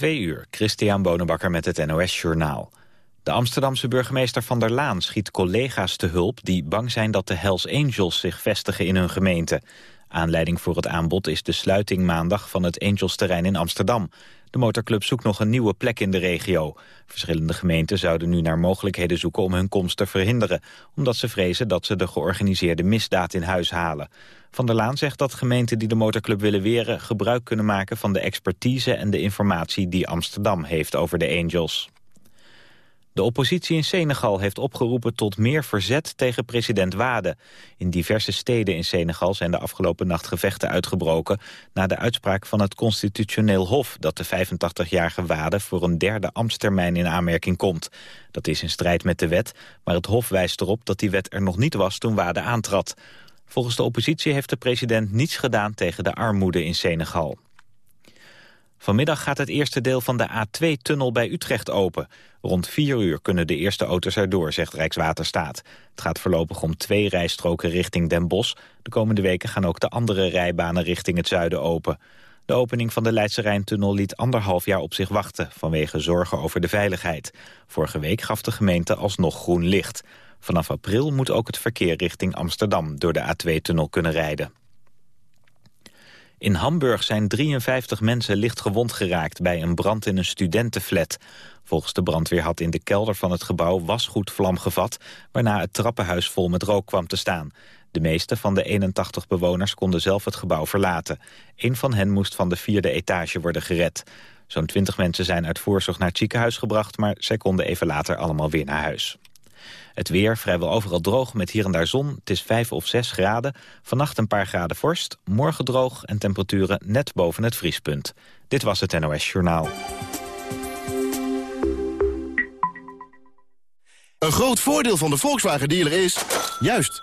Twee uur, Christian Bonenbakker met het NOS Journaal. De Amsterdamse burgemeester Van der Laan schiet collega's te hulp... die bang zijn dat de Hells Angels zich vestigen in hun gemeente. Aanleiding voor het aanbod is de sluiting maandag van het Angels-terrein in Amsterdam. De motorclub zoekt nog een nieuwe plek in de regio. Verschillende gemeenten zouden nu naar mogelijkheden zoeken om hun komst te verhinderen... omdat ze vrezen dat ze de georganiseerde misdaad in huis halen. Van der Laan zegt dat gemeenten die de motorclub willen weren... gebruik kunnen maken van de expertise en de informatie die Amsterdam heeft over de Angels. De oppositie in Senegal heeft opgeroepen tot meer verzet tegen president Wade. In diverse steden in Senegal zijn de afgelopen nacht gevechten uitgebroken... na de uitspraak van het Constitutioneel Hof... dat de 85-jarige Wade voor een derde ambtstermijn in aanmerking komt. Dat is in strijd met de wet, maar het Hof wijst erop dat die wet er nog niet was toen Wade aantrad. Volgens de oppositie heeft de president niets gedaan tegen de armoede in Senegal. Vanmiddag gaat het eerste deel van de A2-tunnel bij Utrecht open. Rond 4 uur kunnen de eerste auto's erdoor, zegt Rijkswaterstaat. Het gaat voorlopig om twee rijstroken richting Den Bosch. De komende weken gaan ook de andere rijbanen richting het zuiden open. De opening van de Leidse Rijntunnel liet anderhalf jaar op zich wachten... vanwege zorgen over de veiligheid. Vorige week gaf de gemeente alsnog groen licht. Vanaf april moet ook het verkeer richting Amsterdam... door de A2-tunnel kunnen rijden. In Hamburg zijn 53 mensen licht gewond geraakt bij een brand in een studentenflat. Volgens de brandweer had in de kelder van het gebouw wasgoed vlam gevat... waarna het trappenhuis vol met rook kwam te staan. De meeste van de 81 bewoners konden zelf het gebouw verlaten. Een van hen moest van de vierde etage worden gered. Zo'n 20 mensen zijn uit voorzorg naar het ziekenhuis gebracht... maar zij konden even later allemaal weer naar huis. Het weer vrijwel overal droog met hier en daar zon. Het is 5 of 6 graden. Vannacht een paar graden vorst. Morgen droog en temperaturen net boven het vriespunt. Dit was het NOS Journaal. Een groot voordeel van de Volkswagen dealer is... juist,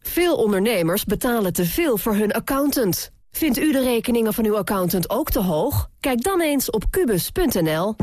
Veel ondernemers betalen te veel voor hun accountant. Vindt u de rekeningen van uw accountant ook te hoog? Kijk dan eens op kubus.nl.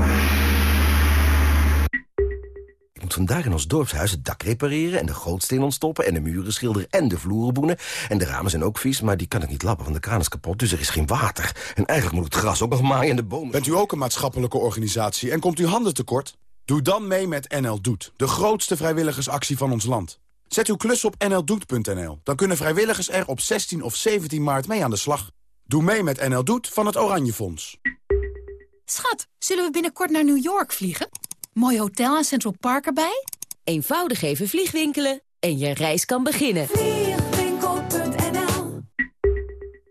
Ik moet vandaag in ons dorpshuis het dak repareren... en de gootsteen ontstoppen en de muren schilderen en de vloeren boenen. En de ramen zijn ook vies, maar die kan ik niet lappen, want de kraan is kapot. Dus er is geen water. En eigenlijk moet het gras ook nog maaien en de bomen... Bent u ook een maatschappelijke organisatie en komt u handen tekort? Doe dan mee met NL Doet, de grootste vrijwilligersactie van ons land. Zet uw klus op nldoet.nl. Dan kunnen vrijwilligers er op 16 of 17 maart mee aan de slag. Doe mee met NL Doet van het Oranje Fonds. Schat, zullen we binnenkort naar New York vliegen? Mooi hotel en Central Park erbij? Eenvoudig even vliegwinkelen en je reis kan beginnen.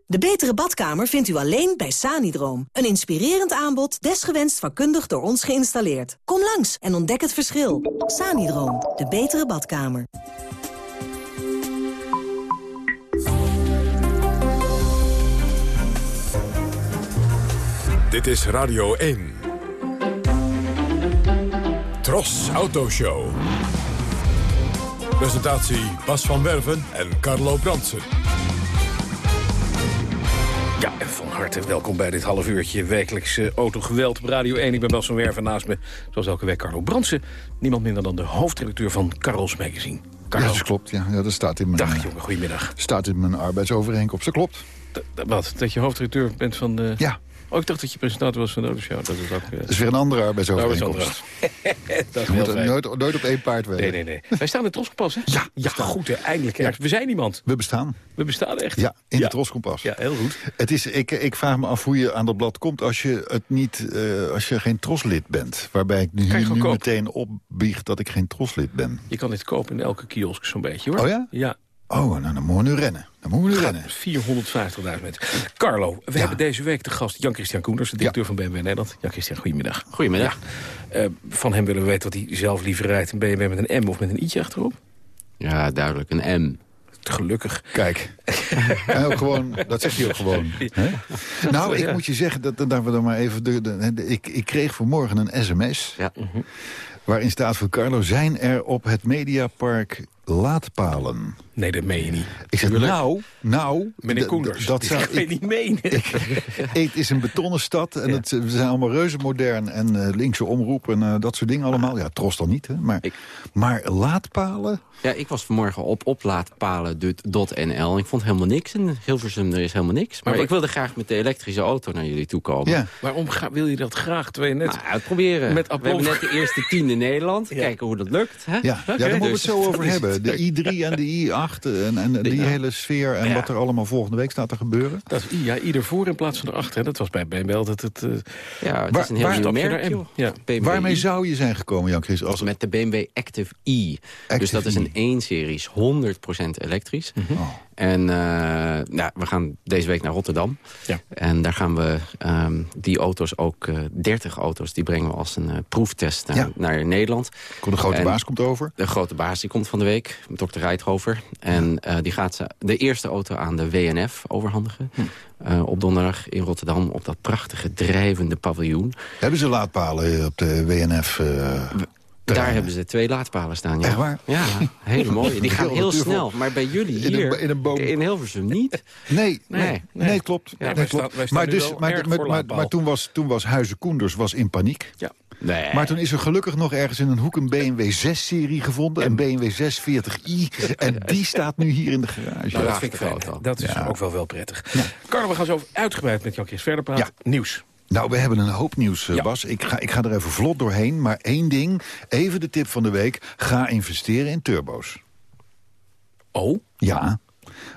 De betere badkamer vindt u alleen bij Sanidroom. Een inspirerend aanbod, desgewenst vakkundig door ons geïnstalleerd. Kom langs en ontdek het verschil. Sanidroom, de betere badkamer. Dit is Radio 1. Tros Autoshow. Presentatie Bas van Werven en Carlo Bransen. Ja, en van harte welkom bij dit half uurtje wekelijkse autogeweld op Radio 1. Ik ben Bas van Werven naast me, zoals elke week, Carlo Bransen. Niemand minder dan de hoofdredacteur van Carlos Magazine. Carlo. Ja, dat klopt. Ja. ja, dat staat in mijn, Dag eh, jongen, goedemiddag. staat in mijn arbeidsovereenkomst. Dat klopt. D- wat, dat je hoofdredacteur bent van de... Ja, Oh, ik dacht dat je presentator was van de Autoshow. Dat is ook... eh, dat is weer een andere arbeidsovereenkomst. dat is Je moet nooit, nooit op één paard weten. Nee, nee, nee. Wij staan in het Troskompas, hè? Ja, ja goed, hè, eindelijk. ergens. We zijn iemand. We bestaan. We bestaan echt. Ja, in ja. de troskompas. Ja, heel goed. Het is, ik, ik vraag me af hoe je aan dat blad komt als je, het niet, eh, als je geen troslid bent. Waarbij ik nu, nu meteen opbieg dat ik geen troslid ben. Je kan dit kopen in elke kiosk zo'n beetje, hoor. Oh ja? Ja. Oh, nou, dan moeten we nu rennen. Dan moeten we nu rennen. 450.000 mensen. Carlo, we hebben deze week de gast Jan-Christian Koenders... de directeur van BMW Nederland. Jan-Christian, goedemiddag. Goedemiddag. Ja. Eh, van hem willen we weten wat hij zelf liever rijdt. Een BMW met een M of met een i'tje achterop? Ja, duidelijk. Een M. Gelukkig. Kijk. En ook gewoon, dat zegt hij ook gewoon. Hè? Nou, ik Ja. moet je zeggen, dat, dat we dan maar even... De, de- de- ik, ik kreeg vanmorgen een sms Ja. waarin staat voor Carlo... zijn er op het Mediapark laadpalen. Nee, dat meen je niet. Ik zeg, Tuurlijk. nou, nou... Meneer Koenders, Dat zou ik weet niet menen. Het is een betonnen stad en het, we zijn allemaal reuze modern. En eh, linkse omroep en eh, dat soort dingen allemaal. Ja, Tros dan niet, hè. Maar, maar laadpalen... Ja, ik was vanmorgen op oplaadpalen.nl. Ik vond helemaal niks in Hilversum, er is helemaal niks. Maar, Maar ik wilde graag met de elektrische auto naar jullie toe komen. Ja. Waarom ga, wil je dat graag twee net? Nou, uitproberen. Met We hebben net de eerste tien in Nederland. Kijken hoe dat lukt. Hè? Ja, ja daar moeten we het dus zo over hebben. De I3 en de I8 en, en die Ja. hele sfeer... en Ja. wat er allemaal volgende week staat te gebeuren. Dat is I, ja, ieder voor in plaats van erachter. hè. Dat was bij BMW altijd het... eh, Ja, het Waar- is een heel waar- merk, naar M. Ja. BMW Waarmee i. zou je zijn gekomen, Jan Chris? Als, Met de BMW Active E. dus dat is een 1-series, 100% elektrisch. Oh. En eh, nou, we gaan deze week naar Rotterdam. Ja. En daar gaan we ehm, die auto's ook, eh 30 auto's, die brengen we als een eh, proeftest naar, Ja. naar Nederland. Komt de grote En- baas komt over. De grote baas die komt van de week, dokter Rijthover. En die gaat de eerste auto aan de WNF overhandigen. Hm. Op donderdag in Rotterdam op dat prachtige drijvende paviljoen. Hebben ze laadpalen op de WNF? eh, Daar terreinen? hebben ze twee laadpalen staan. Ja. Echt waar? Ja, hele mooie. Die gaan Heel snel. Maar bij jullie In een hier, in een boom. in Hilversum niet. Nee, Nee, nee, nee. klopt. Ja, nee, klopt. staan- maar, dus, maar, maar, toen, was, toen was Huizen Koenders was in paniek. ja. Nee. Maar toen is er gelukkig nog ergens in een hoek een BMW 6-serie gevonden. Een BMW 640i. En die staat nu hier in de garage. Nou, dat Prachtige vind ik fijn. auto. Dat is Ja. ook wel wel prettig. Carlo, we gaan zo uitgebreid met Kees verder praten. Nieuws. Nou, we hebben een hoop nieuws, eh, Ja. Bas. Ik ga, ik ga er even vlot doorheen. Maar één ding, even de tip van de week. Ga investeren in turbo's. Oh? Ja,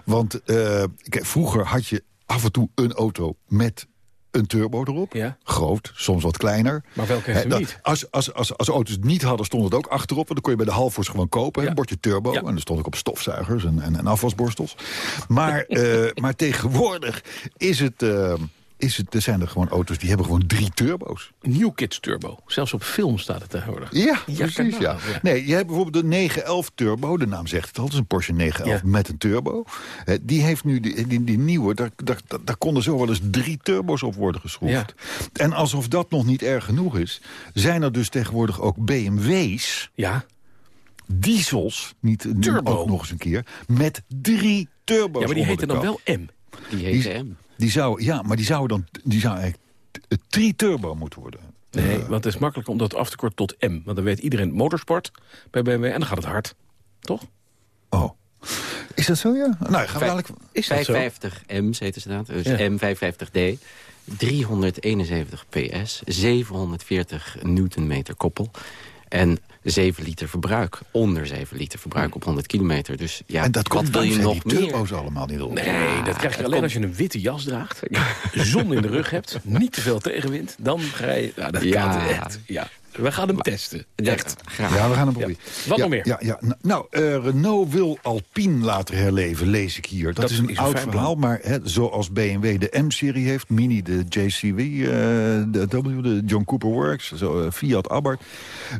want eh, kijk, vroeger had je af en toe een auto met een turbo erop. Ja. Groot, soms wat kleiner. Maar welke heeft niet? Als, als, als, als auto's het niet hadden, stond het ook achterop. En dan kon je bij de Halfors gewoon kopen. Ja. Een bordje turbo. Ja. En dan stond ik op stofzuigers en, en, en afwasborstels. Maar, eh, maar tegenwoordig is het, is het, er zijn er gewoon auto's die hebben gewoon drie turbo's. New Kids Turbo. Zelfs op film staat het tegenwoordig. Ja, Ja, precies. Ja. ja. Nee, je hebt bijvoorbeeld de 911 Turbo. De naam zegt het al. Het is een Porsche 911 Ja. met een turbo. Eh, die heeft nu die, die, die nieuwe. Daar, daar, daar- konden zo wel eens drie turbo's op worden geschroefd. En alsof dat nog niet erg genoeg is... zijn er dus tegenwoordig ook BMW's, Ja. diesels... niet nu Turbo. ook nog eens een keer... met drie turbo's Ja, maar die heten dan wel M. Die Die, heet M. die zou, ja, maar die zou dan die zou eigenlijk tri-turbo moeten worden. Nee, want het is makkelijk om dat af te korten tot M. Want dan weet iedereen motorsport bij BMW en dan gaat het hard. Toch? Oh. Is dat zo, ja? Nou, gaan we dadelijk... Is dat zo? 550 M's heten ze dat. Dus Ja. M550D. 371 PS. 740 newtonmeter koppel. En 7 liter verbruik. Onder 7 liter verbruik op 100 kilometer. Dus ja, en dat wat komt wil je nog die meer? turbo's allemaal niet op. Nee, dat krijg je alleen komt- als je een witte jas draagt. Zon in de rug hebt. Niet te veel tegenwind. Dan ga je... Nou, dat Ja. kan echt. Ja. We gaan hem testen. Echt. graag. Ja, we gaan hem proberen. Wat ja, nog meer? Ja, ja. Nou, eh, Renault wil Alpine laten herleven, lees ik hier. Dat, Dat is een is een oud fijn verhaal, maar hè, zoals BMW de M-serie heeft... Mini de JCW, eh, de W, de John Cooper Works, zo, eh, Fiat Abarth...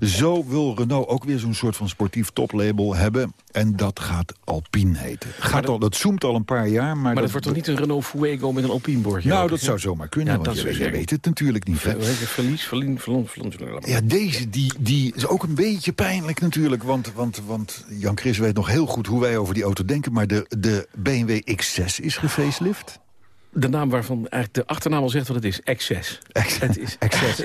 zo wil Renault ook weer zo'n soort van sportief toplabel hebben... en dat gaat Alpine heten. Gaat dat- al, dat zoomt al een paar jaar, maar... Maar dat wordt toch niet een Renault Fuego met een Alpine bordje? Nou, dat zou zomaar kunnen, Ja, want je, weet het natuurlijk niet. Verlies, verlien, verlon, verlon, verlon. Ja, deze die, die is ook een beetje pijnlijk natuurlijk. Want, want, want Jan Chris weet nog heel goed hoe wij over die auto denken. Maar de, de BMW X6 is gefacelift. De naam waarvan eigenlijk de achternaam al zegt wat het is. Excess. Het is Excess.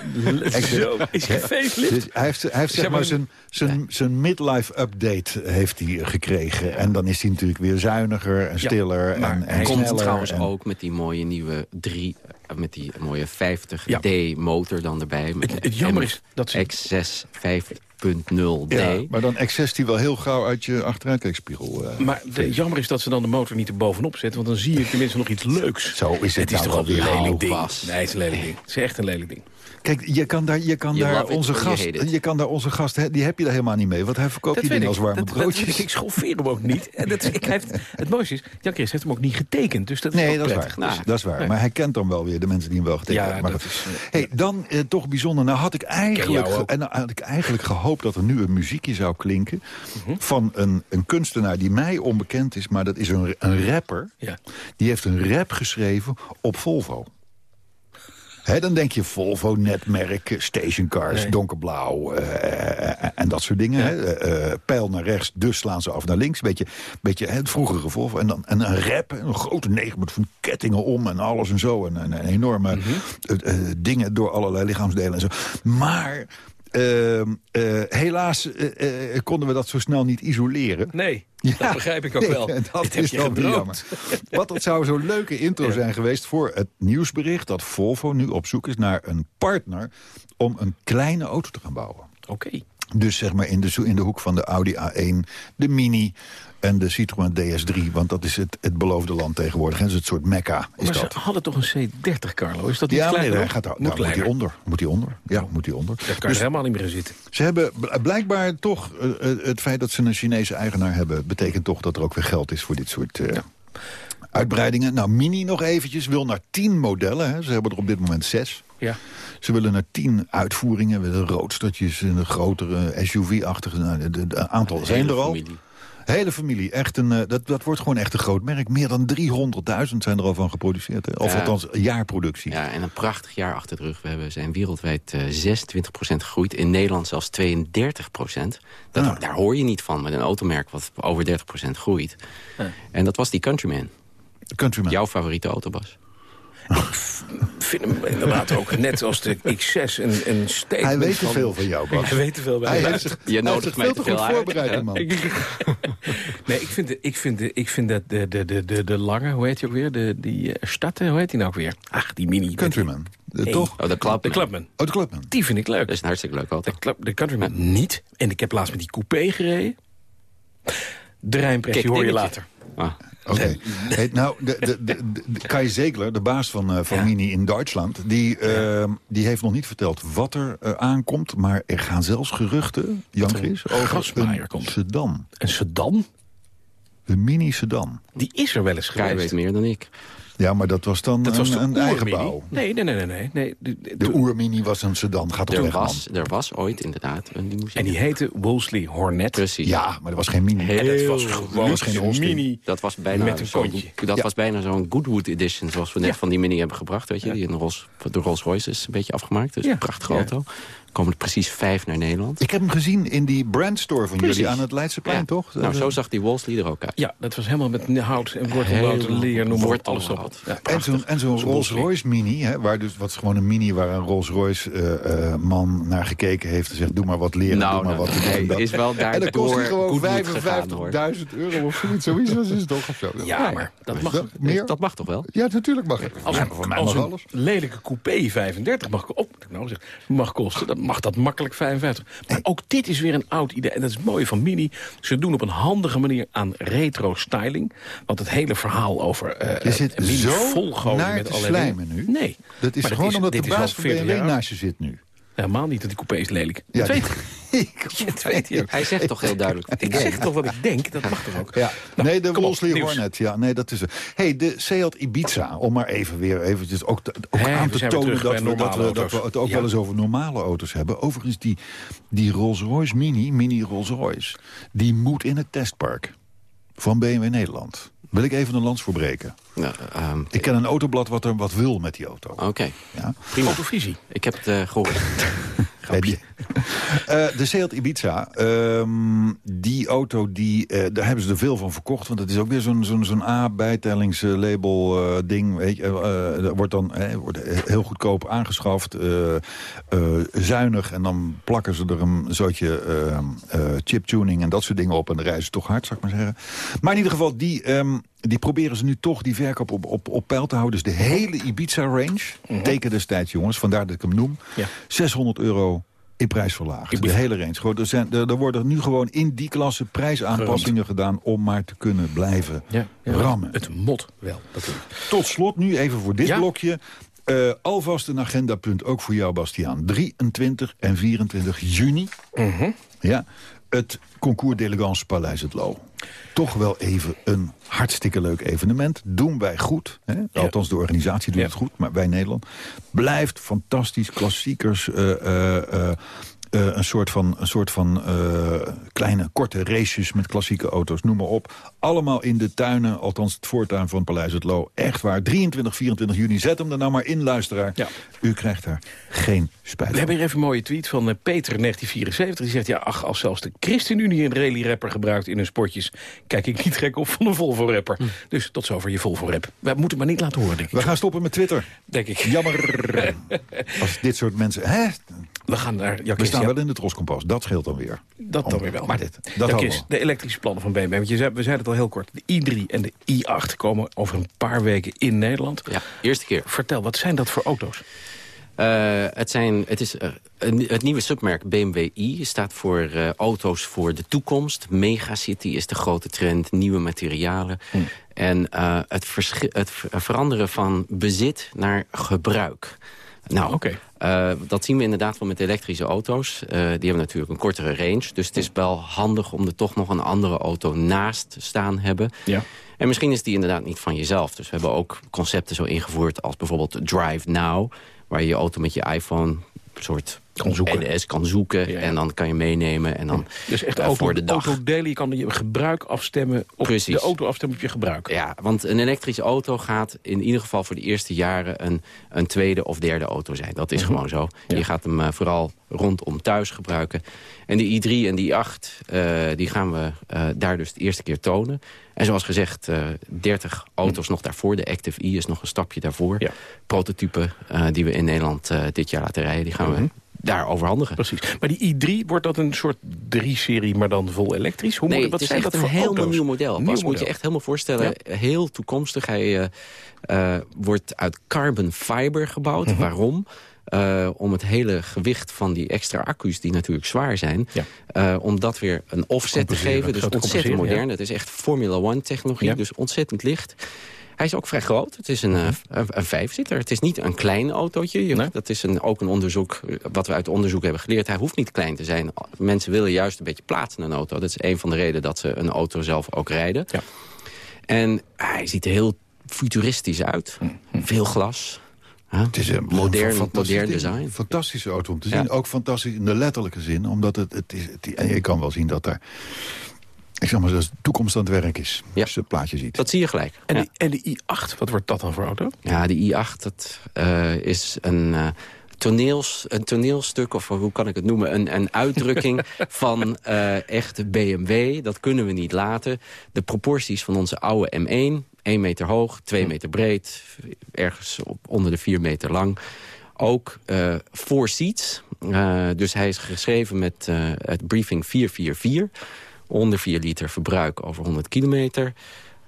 Zo, is facelift? Dus hij heeft, hij heeft zeg Zeg maar zijn, zijn, zijn midlife update heeft hij gekregen. En dan is hij natuurlijk weer zuiniger en stiller maar en, hij en Komt trouwens en- ook met die mooie nieuwe 3, met die mooie 50D Ja. motor dan erbij. Het, het jammer is dat ze... X6 5.0D. Ja, maar dan X6 die wel heel gauw uit je achteruitkijkspiegel. eh, Maar jammer is dat ze dan de motor niet er bovenop zetten. Want dan zie je tenminste nog iets leuks. Zo is het Het is nou toch wel een weer. lelijk Nou, ding. Nee, het is een lelijk ding. Het is echt een lelijk ding. Kijk, je kan daar, je kan daar onze gast, je kan daar onze gast, die heb je daar helemaal niet mee. Want hij verkoopt die dingen als warme dat, dat broodjes. ik. Ik schoffeer hem ook niet. En dat, ik, heeft, het mooiste is, Jan Chris heeft hem ook niet getekend. Dus dat is Nee, dat is waar. Dus- dat is waar. Maar hij kent dan wel weer de mensen die hem wel getekend hebben. Maar dat is, eh, hey, dan eh, toch bijzonder. Nou had ik eigenlijk, en nou had ik eigenlijk gehoopt dat er nu een muziekje zou klinken... Mhm. van een, een kunstenaar die mij onbekend is. Maar dat is een, een rapper. Ja. Die heeft een rap geschreven op Volvo. Hè, dan denk je Volvo, netmerk, stationcars, Nee. donkerblauw eh, eh, en dat soort dingen. Eh, eh, pijl naar rechts, dus slaan ze af naar links. Beetje, beetje het vroegere Volvo. En dan en een rap, een grote negen met van kettingen om en alles en zo. En, en, en enorme Mhm. eh, eh, dingen door allerlei lichaamsdelen en zo. Maar... ehm, eh, helaas eh, eh, konden we dat zo snel niet isoleren. Nee, Ja, dat begrijp ik ook nee, wel. dat Dit is dan gedroomd. jammer. Wat dat zou zo'n leuke intro Ja. zijn geweest voor het nieuwsbericht... dat Volvo nu op zoek is naar een partner om een kleine auto te gaan bouwen. Oké. Dus zeg maar in de, in de hoek van de Audi A1, de Mini en de Citroën DS3. Want dat is het, het beloofde land tegenwoordig. Dat is het soort mekka, is Maar dat. ze hadden toch een C30, Carlo? Is dat niet Ja, nee, kleiner? hij gaat, daar Moet daar moet hij onder. Moet hij onder. Ja, moet hij onder. Daar kan je Dus- helemaal niet meer in zitten. ze hebben bl- blijkbaar toch, eh, eh, het feit dat ze een Chinese eigenaar hebben... betekent toch dat er ook weer geld is voor dit soort eh, uitbreidingen. Nou, Mini nog eventjes, wil naar tien modellen. Hè. Ze hebben er op dit moment zes. Ja. Ze willen naar tien uitvoeringen, en een grotere SUV-achtige, nou, de aantal zijn er al. familie. Hele familie, echt een, eh, dat, dat wordt gewoon echt een groot merk. Meer dan 300.000 zijn er al van geproduceerd. hè. Of Ja. althans, jaarproductie. Ja, en een prachtig jaar achter de rug. We hebben, zijn wereldwijd eh 26% gegroeid. In Nederland zelfs 32%. Dat, Ja. Daar hoor je niet van met een automerk wat over 30% groeit. En dat was die Countryman. Countryman. Jouw favoriete auto, Bas. Ik vind hem inderdaad ook net als de X6 een, een statement Hij weet te van- veel van jou, Bas. Hij weet te veel bij Hij heeft zich, Je hij heeft nodigt mij veel te goed veel uit. voorbereid, man. Nee, ik vind, de, ik vind, de, ik vind dat de, de, de, de, de lange, hoe heet die ook weer? De, die uh, Statten, hoe heet die nou ook weer? Ach, die mini. Countryman. De, Nee. Toch? Oh, de Clubman. De Clubman. Oh, de Clubman. Die vind ik leuk. Dat is een hartstikke leuke auto. De, Club, de Countryman niet. En ik heb laatst met die coupé gereden. De Rijnprecht, die Kijk, hoor je later. Ah, Oké. Hey, nou, de, de, de, de- Kai Zegler, de baas van, eh, van Ja. Mini in Duitsland... die, eh, die heeft nog niet verteld wat er eh, aankomt... maar er gaan zelfs geruchten, Jan Chris... over een komt. sedan. Een sedan, Een mini-sedan. die is er wel eens Kai geweest. weet meer dan ik. Ja, maar dat was dan Dat was de een, eigen bouw. Nee, nee, nee, nee. nee, nee. De, de- De oer-mini was een sedan. Gaat toch Er weg, man. was, er was ooit inderdaad een limousine. en die heette Wolseley Hornet. Precies. Ja, maar dat was geen mini. Heel En dat was luxe. gewoon was geen mini. Dat was bijna Met een zo'n- kontje. Dat Ja. was bijna zo'n Goodwood edition, zoals we net Ja. van die Mini hebben gebracht. Weet je, die in Rolls, de Rolls Royce is een beetje afgemaakt. Dus Ja. een prachtige Ja. auto. Komen er precies vijf naar Nederland. Ik heb hem gezien in die brandstore van Precies. jullie aan het Leidseplein, Ja. toch? Nou, zo zag die Wolseley er ook uit. Ja, dat was helemaal met hout en wortelhout, leer, noem maar op, alles op. Ja, En zo'n en zo'n Zo'n Rolls-Royce Mini, hè, waar dus, wat is gewoon een Mini... waar een Rolls-Royce-man naar gekeken heeft en zegt... doe maar wat leren, Nou, doe maar nou, wat dat. is wel En dan daardoor kost hij gewoon Goodwood gegaan, hoor. 55.000 euro of zoiets. Zoiets was het toch of zo. Ja, maar dat mag, Meer? Dat mag toch wel? Ja, natuurlijk mag het. als voor mij als mag een alles. lelijke coupé 35 mag, oh, wat ik nou zeg, mag kosten, mag dat makkelijk 55. Maar ook dit is weer een oud idee. En dat is het mooie van Mini. Ze doen op een handige manier aan retro-styling. Want het hele verhaal over eh Je zit Mini zo volgooien met allerlei nu. Nee. Dat is Maar gewoon omdat dit de is baas van 40 BMW naast je zit nu. Helemaal niet dat die coupé is lelijk. Ja, dat weet die- ik. Dat weet hij ook. Hij zegt toch heel duidelijk wat Ik zeg toch wat ik denk, dat mag toch ook? Ja. Nou, nee, de Wolseley nieuws. Hornet. Ja, nee, dat is het. hey, de Seat Ibiza, om maar even weer eventjes ook, te- ook Hè, aan te tonen terug dat we, dat, we, dat we het ook Ja. wel eens over normale auto's hebben. Overigens, die, die Rolls-Royce Mini, Mini Rolls-Royce, die moet in het testpark van BMW Nederland. Wil ik even een lans voor breken. Nou, ehm, Ik ken een autoblad wat er wat wil met die auto. Oké, Ja. prima. Fotovisie. Ik heb het eh, gehoord. Grapje. Eh, de Seat Ibiza, ehm, die auto, die, eh, daar hebben ze er veel van verkocht. Want het is ook weer zo'n zo'n zo'n A-bijtellingslabel eh, ding. Weet je, dat wordt dan wordt heel goedkoop aangeschaft. zuinig. En dan plakken ze er een zootje eh, eh, chiptuning en dat soort dingen op. En dan rijden ze toch hard, zou ik maar zeggen. Maar in ieder geval, die, ehm, die proberen ze nu toch die verkoop op, op, op peil te houden. Dus de hele Ibiza-range, teken destijds jongens, vandaar dat ik hem noem. Ja. 600 euro in prijs verlaagd. De hele range. Er, zijn, er, er worden nu gewoon in die klasse prijsaanpassingen gedaan... om maar te kunnen blijven Ja, ja, rammen. Het mot wel, natuurlijk. Tot slot nu even voor dit Ja. blokje. Eh, alvast een agendapunt, ook voor jou, Bastiaan. 23 en 24 juni. Mhm. Ja, het Concours d'Elegance Paleis het Loo. Toch wel even een hartstikke leuk evenement. Doen wij goed. Hè? Althans, de organisatie doet Ja. het goed, maar wij Nederland. Blijft fantastisch. Klassiekers, eh, eh, eh, een soort van, een soort van eh, kleine, korte races met klassieke auto's, noem maar op. Allemaal in de tuinen, althans het voortuin van Paleis het Loo. Echt waar, 23, 24 juni. Zet hem er nou maar in, luisteraar. Ja. U krijgt daar geen spijt We hebben hier even een mooie tweet van eh, Peter 1974. Die zegt, ja, ach, als zelfs de ChristenUnie een rally-rapper gebruikt in hun sportjes... kijk ik niet gek op van een Volvo-rapper. Dus tot zover je Volvo-rap. We moeten het maar niet laten horen, denk ik. We gaan stoppen met Twitter. Denk ik. Jammer. Als dit soort mensen... Hè? We gaan naar We staan ja, wel in de troskompas. Dat scheelt dan weer. Dat dan weer wel. Maar dit, dat is de elektrische plannen van BMW. Want je zei, we zeiden het al heel kort. De i3 en de i8 komen over een paar weken in Nederland. Ja, eerste keer. Vertel, wat zijn dat voor auto's? Eh, het, zijn, het is eh, een- het nieuwe submerk BMW i staat voor eh, auto's voor de toekomst. Megacity is de grote trend, nieuwe materialen. En eh, het, het ver- veranderen van bezit naar gebruik. Nou, Oké. eh, dat zien we inderdaad wel met elektrische auto's. Eh, die hebben natuurlijk een kortere range. Dus het is wel handig om er toch nog een andere auto naast staan hebben. Ja. En misschien is die inderdaad niet van jezelf. Dus we hebben ook concepten zo ingevoerd als bijvoorbeeld Drive Now... waar je je auto met je iPhone een soort Kan zoeken. NS kan zoeken. Ja, ja. En dan kan je meenemen. En dan, Dus echt auto, voor de dag. autodelen. Je kan je gebruik afstemmen op Precies. de auto afstemmen op je gebruik. Ja, want een elektrische auto gaat in ieder geval voor de eerste jaren... een, een tweede of derde auto zijn. Dat is gewoon zo. Je gaat hem eh, vooral rondom thuis gebruiken. En die i3 en die i8, eh, die gaan we daar dus de eerste keer tonen. En zoals gezegd, eh 30 auto's nog daarvoor. De Active i is nog een stapje daarvoor. Prototypen die we in Nederland dit jaar laten rijden... die gaan we daar overhandigen. Precies. Maar die i3, wordt dat een soort 3-serie, maar dan vol elektrisch? Hoe nee, moet, wat het is echt dat een helemaal auto's? nieuw model. Nieuw Bas, moet je echt helemaal voorstellen. Heel toekomstig. Hij eh, eh, wordt uit carbon fiber gebouwd. Mhm. Waarom? Eh, om het hele gewicht van die extra accu's, die natuurlijk zwaar zijn... Ja. om dat weer een offset te geven. Dus te ontzettend modern. Het is echt Formula One technologie, Ja. dus ontzettend licht. Hij is ook vrij groot. Het is een, eh, een, een vijfzitter. Het is niet een klein autootje. Je- Nee. Dat is een, ook een onderzoek, eh, wat we uit onderzoek hebben geleerd. Hij hoeft niet klein te zijn. Mensen willen juist een beetje plaatsen in een auto. Dat is een van de redenen dat ze een auto zelf ook rijden. Ja. En hij ziet er heel futuristisch uit. Veel glas. Huh? Het is een modern, modern ding. design. Fantastische auto om te Ja. zien. Ook fantastisch in de letterlijke zin. Omdat het, het is, het, en je kan wel zien dat er... Ik zeg maar, dat de toekomst aan het werk is. Ja. Als je het plaatje ziet. Dat zie je gelijk. En, ja. die, en die i8, wat wordt dat dan voor auto? Ja, de i8 dat, eh, is een, eh, toneels, een toneelstuk, of hoe kan ik het noemen... een, een uitdrukking van eh echt BMW. Dat kunnen we niet laten. De proporties van onze oude M1... 1 meter hoog, 2 meter breed, ergens op, onder de 4 meter lang. Ook eh four seats. Eh, dus hij is geschreven met eh, het briefing 444. Onder 4 liter verbruik over 100 kilometer.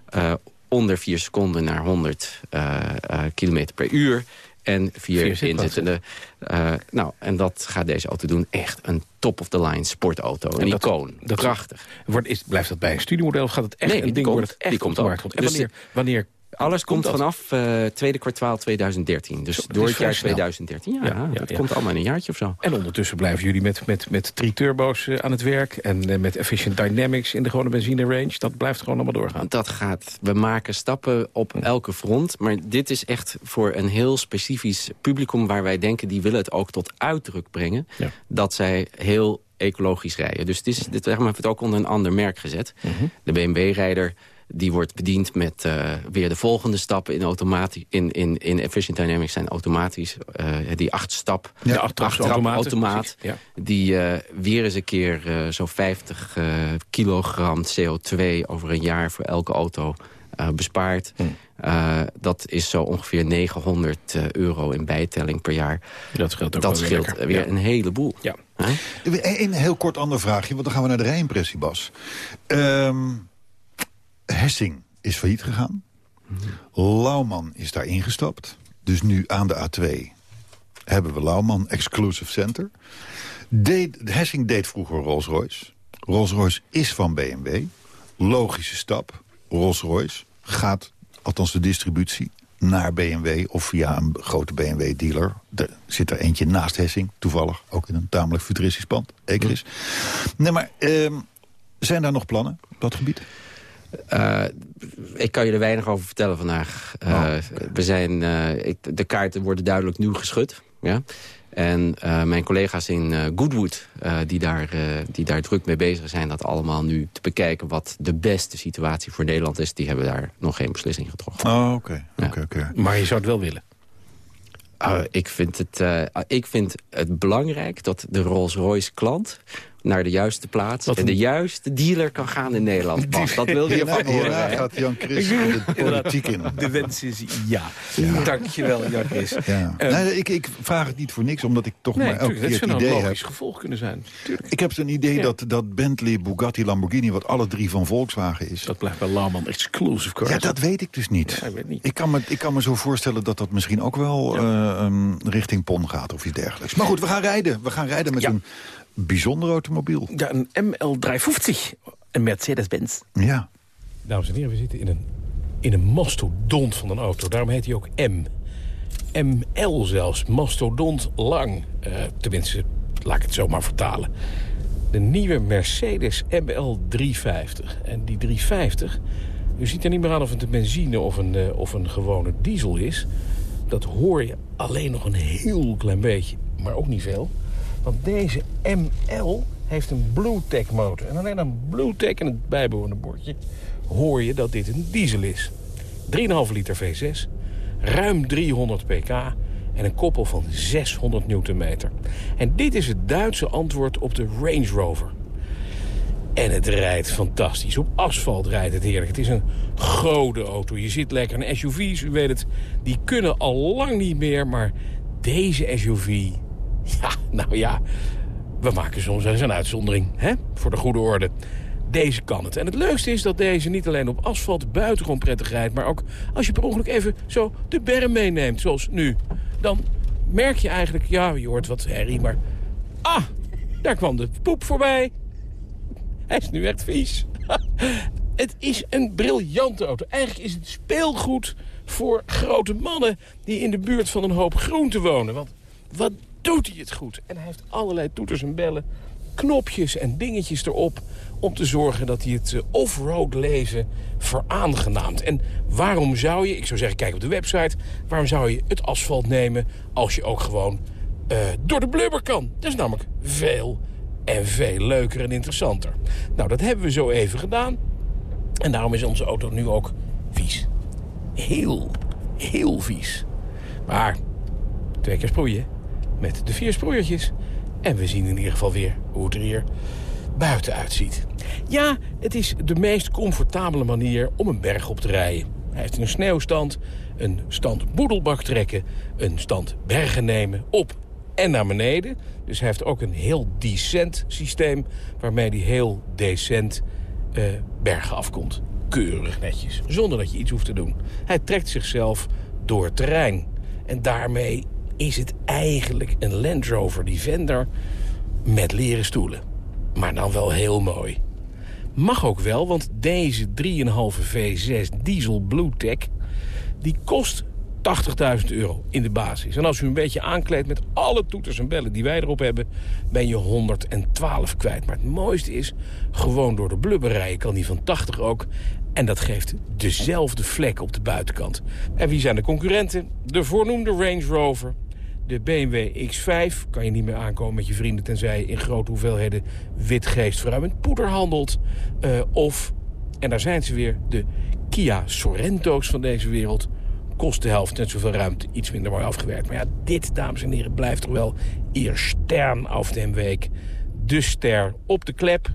Eh, onder 4 seconden naar 100 eh, eh, kilometer per uur. En vier, Vier zitplaatsen. inzittende. eh, nou, en dat gaat deze auto doen. Echt een top-of-the-line sportauto. Een dat- icoon. dat- Prachtig. Wordt, is, blijft dat bij een studiemodel of gaat het echt Nee, een die ding komt. echt Die komt op de ook. markt? En Dus wanneer, wanneer Alles komt vanaf eh, tweede kwartaal 2013. Dus Zo, door het jaar vrij snel. 2013. Ja, Ja, ja, dat ja. komt allemaal in een jaartje of zo. En ondertussen blijven jullie met, met, met drie turbo's eh, aan het werk... en eh, met Efficient Dynamics in de gewone benzine range. Dat blijft gewoon allemaal doorgaan. Dat gaat, we maken stappen op elke front. Maar dit is echt voor een heel specifisch publicum... waar wij denken, die willen het ook tot uitdruk brengen... Dat zij heel ecologisch rijden. Dus het is, dit, we hebben het ook onder een ander merk gezet. De BMW-rijder die wordt bediend met eh, weer de volgende stappen in, automati in, in, in Efficient Dynamics zijn automatisch. eh, die acht stap, Ja, de acht trap automaat, ja. die eh, weer eens een keer eh, zo'n 50 eh, kilogram CO2 over een jaar voor elke auto eh, bespaart. Hm. Eh, dat is zo ongeveer 900 eh, euro in bijtelling per jaar. Dat scheelt ook dat wel weer scheelt weer Ja. een heleboel. Ja. Een heel kort ander vraagje, want dan gaan we naar de rijimpressie, Bas. Ehm, Hessing is failliet gegaan. Lauwman is daar ingestapt. Dus nu aan de A2 hebben we Lauwman Exclusive Center. Deed, Hessing deed vroeger Rolls-Royce. Rolls-Royce is van BMW. Logische stap. Rolls-Royce gaat, althans de distributie, naar BMW... of via een grote BMW-dealer. Er zit er eentje naast Hessing, toevallig. Ook in een tamelijk futuristisch pand. Ecris. Nee, maar ehm, zijn daar nog plannen op dat gebied? Eh, ik kan je er weinig over vertellen vandaag. Eh, Oh, We zijn, eh, ik, de kaarten worden duidelijk nu geschud. Ja? En uh, mijn collega's in uh, Goodwood, uh, die, daar, die daar druk mee bezig zijn... dat allemaal nu te bekijken wat de beste situatie voor Nederland is... die hebben daar nog geen beslissing getroffen. Oh, oké. Okay. Okay, okay. Maar je zou het wel willen? ik, vind het, ik vind het belangrijk dat de Rolls-Royce klant naar de juiste plaats. en de juiste dealer kan gaan in Nederland. Pas, dat wil je van horen. Ja, gaat Jan Chris de politiek in. De wens is ja. ja. Dankjewel, Jan Chris. Ja. Uh, nee, ik, ik, vraag het niet voor niks, omdat ik toch nee, maar elke keer het idee heb. een logisch gevolg kunnen zijn. Tuurlijk. Ik heb zo'n idee ja. dat, dat Bentley, Bugatti, Lamborghini... wat alle drie van Volkswagen is. Dat blijft bij Lauman exclusive cars. Ja, dat weet ik dus niet. Ja, ik, weet niet. Ik, kan me, ik kan me zo voorstellen dat dat misschien ook wel uh, um, richting PON gaat of iets dergelijks. Maar goed, we gaan rijden. We gaan rijden met een bijzonder automobiel. Ja, een ML350, een Mercedes-Benz. Ja. Dames en heren, we zitten in een, in een mastodont van een auto. Daarom heet hij ook M. ML zelfs, mastodont lang. Uh, tenminste, laat ik het zo maar vertalen. De nieuwe Mercedes ML 350. En die 350, u ziet er niet meer aan of het een benzine of een, uh, of een gewone diesel is. Dat hoor je alleen nog een heel klein beetje, maar ook niet veel. Want deze ML heeft een Bluetech motor. En alleen aan Bluetech en het bijbehorende bordje hoor je dat dit een diesel is. 3,5 liter V6, ruim 300 pk en een koppel van 600 newtonmeter. En dit is het Duitse antwoord op de Range Rover. En het rijdt fantastisch. Op asfalt rijdt het heerlijk. Het is een grote auto. Je zit lekker in SUV's, u weet het. Die kunnen al lang niet meer, maar deze SUV ja, nou ja, we maken soms eens een uitzondering, hè? Voor de goede orde. Deze kan het. En het leukste is dat deze niet alleen op asfalt buitengewoon prettig rijdt... maar ook als je per ongeluk even zo de berm meeneemt, zoals nu. Dan merk je eigenlijk, ja, je hoort wat herrie, maar... Ah, daar kwam de poep voorbij. Hij is nu echt vies. het is een briljante auto. Eigenlijk is het speelgoed voor grote mannen... die in de buurt van een hoop groenten wonen. Want wat doet hij het goed. En hij heeft allerlei toeters en bellen, knopjes en dingetjes erop... om te zorgen dat hij het uh, off-road leven veraangenaamt. En waarom zou je, ik zou zeggen, kijk op de website... waarom zou je het asfalt nemen als je ook gewoon uh, door de blubber kan? Dat is namelijk veel en veel leuker en interessanter. Nou, dat hebben we zo even gedaan. En daarom is onze auto nu ook vies. Heel, heel vies. Maar twee keer sproeien met de vier sproeiertjes. En we zien in ieder geval weer hoe het er hier buiten uitziet. Ja, het is de meest comfortabele manier om een berg op te rijden. Hij heeft een sneeuwstand, een stand boedelbak trekken... een stand bergen nemen, op en naar beneden. Dus hij heeft ook een heel decent systeem... waarmee hij heel decent uh, bergen afkomt. Keurig netjes, zonder dat je iets hoeft te doen. Hij trekt zichzelf door het terrein. En daarmee is het eigenlijk een Land Rover Defender met leren stoelen. Maar dan wel heel mooi. Mag ook wel, want deze 3,5 V6 diesel Bluetech... die kost 80.000 euro in de basis. En als u een beetje aankleedt met alle toeters en bellen die wij erop hebben... ben je 112 kwijt. Maar het mooiste is, gewoon door de blubber rijden kan die van 80 ook. En dat geeft dezelfde vlek op de buitenkant. En wie zijn de concurrenten? De voornoemde Range Rover, de BMW X5 kan je niet meer aankomen met je vrienden... tenzij je in grote hoeveelheden wit geestverruimend poeder handelt. Uh, of, en daar zijn ze weer, de Kia Sorrento's van deze wereld... kost de helft net zoveel ruimte, iets minder mooi afgewerkt. Maar ja, dit, dames en heren, blijft toch wel eer stern af de week. De ster op de klep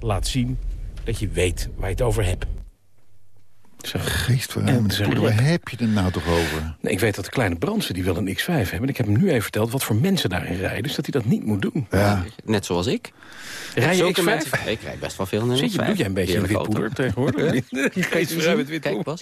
laat zien dat je weet waar je het over hebt. Geestverruimend spoeder, waar heb je het nou toch over? Nee, ik weet dat de kleine Brandsen die wel een X5 hebben. Ik heb hem nu even verteld wat voor mensen daarin rijden. Dus dat hij dat niet moet doen. Ja. Net zoals ik. Rij je X5? Mensen, ik rijd best wel veel in een Zit je, Doe jij een beetje Heerlijk witpoeder tegenwoordig? Geestverruimend witpoeder. pas.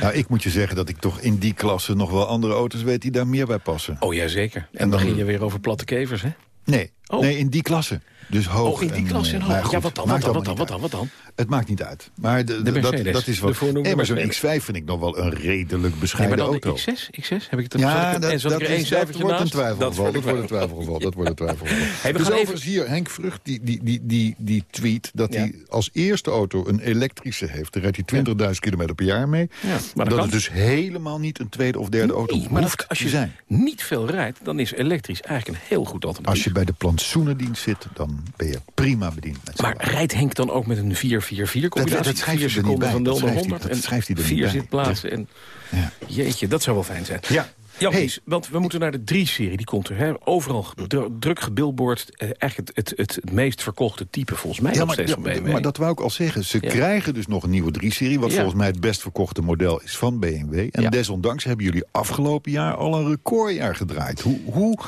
nou, ik moet je zeggen dat ik toch in die klasse nog wel andere auto's weet die daar meer bij passen. Oh ja, zeker. En, en dan begin je weer over platte kevers, hè? Nee, Oh. Nee, in die klasse. Dus hoog. Oh, in die en, klasse en eh, hoog. nou Ja, goed, wat dan, wat dan, wat dan, wat dan, uit. wat dan? Het maakt niet uit. Maar de, De dat, dat is wat. Nee, maar zo'n Mercedes. X5 vind ik nog wel een redelijk Nee, bescheiden maar dan auto. de X6? X6? Heb ik het er Ja, ik, dat, en dat, is, dat wordt een twijfelgeval. Dat wordt een twijfel. twijfelgeval. Dat wordt een twijfelgeval. Hey, we dus gaan even- overigens hier, Henk Vrucht, die, die, die, die, die tweet... dat Ja. hij als eerste auto een elektrische heeft. Daar rijdt hij 20.000 kilometer per jaar mee. Ja, maar dat dat kan. het dus helemaal niet een tweede of derde auto Nee, maar hoeft als je zijn. niet veel rijdt, dan is elektrisch eigenlijk een heel goed alternatief. Als je bij de plantsoenendienst zit, dan ben je prima bediend. Met Maar rijdt Henk dan ook met een 4-4-4 combinatie? dat schrijft hij er niet bij. van 0 Dat schrijft hij- 100 dat en schrijft hij er niet vier bij. zitplaatsen. En, Ja. Jeetje, dat zou wel fijn zijn. Ja. Hey. Kies, want we moeten naar de 3-serie. Die komt er hè, overal dru- druk gebillboard. Eh, eigenlijk het, het, het, meest verkochte type volgens mij Ja, nog steeds ja, van BMW. maar dat wou ik al zeggen. Ze Ja. krijgen dus nog een nieuwe 3-serie... wat Ja. volgens mij het best verkochte model is van BMW. En Ja. desondanks hebben jullie afgelopen jaar al een recordjaar gedraaid. Hoe, hoe,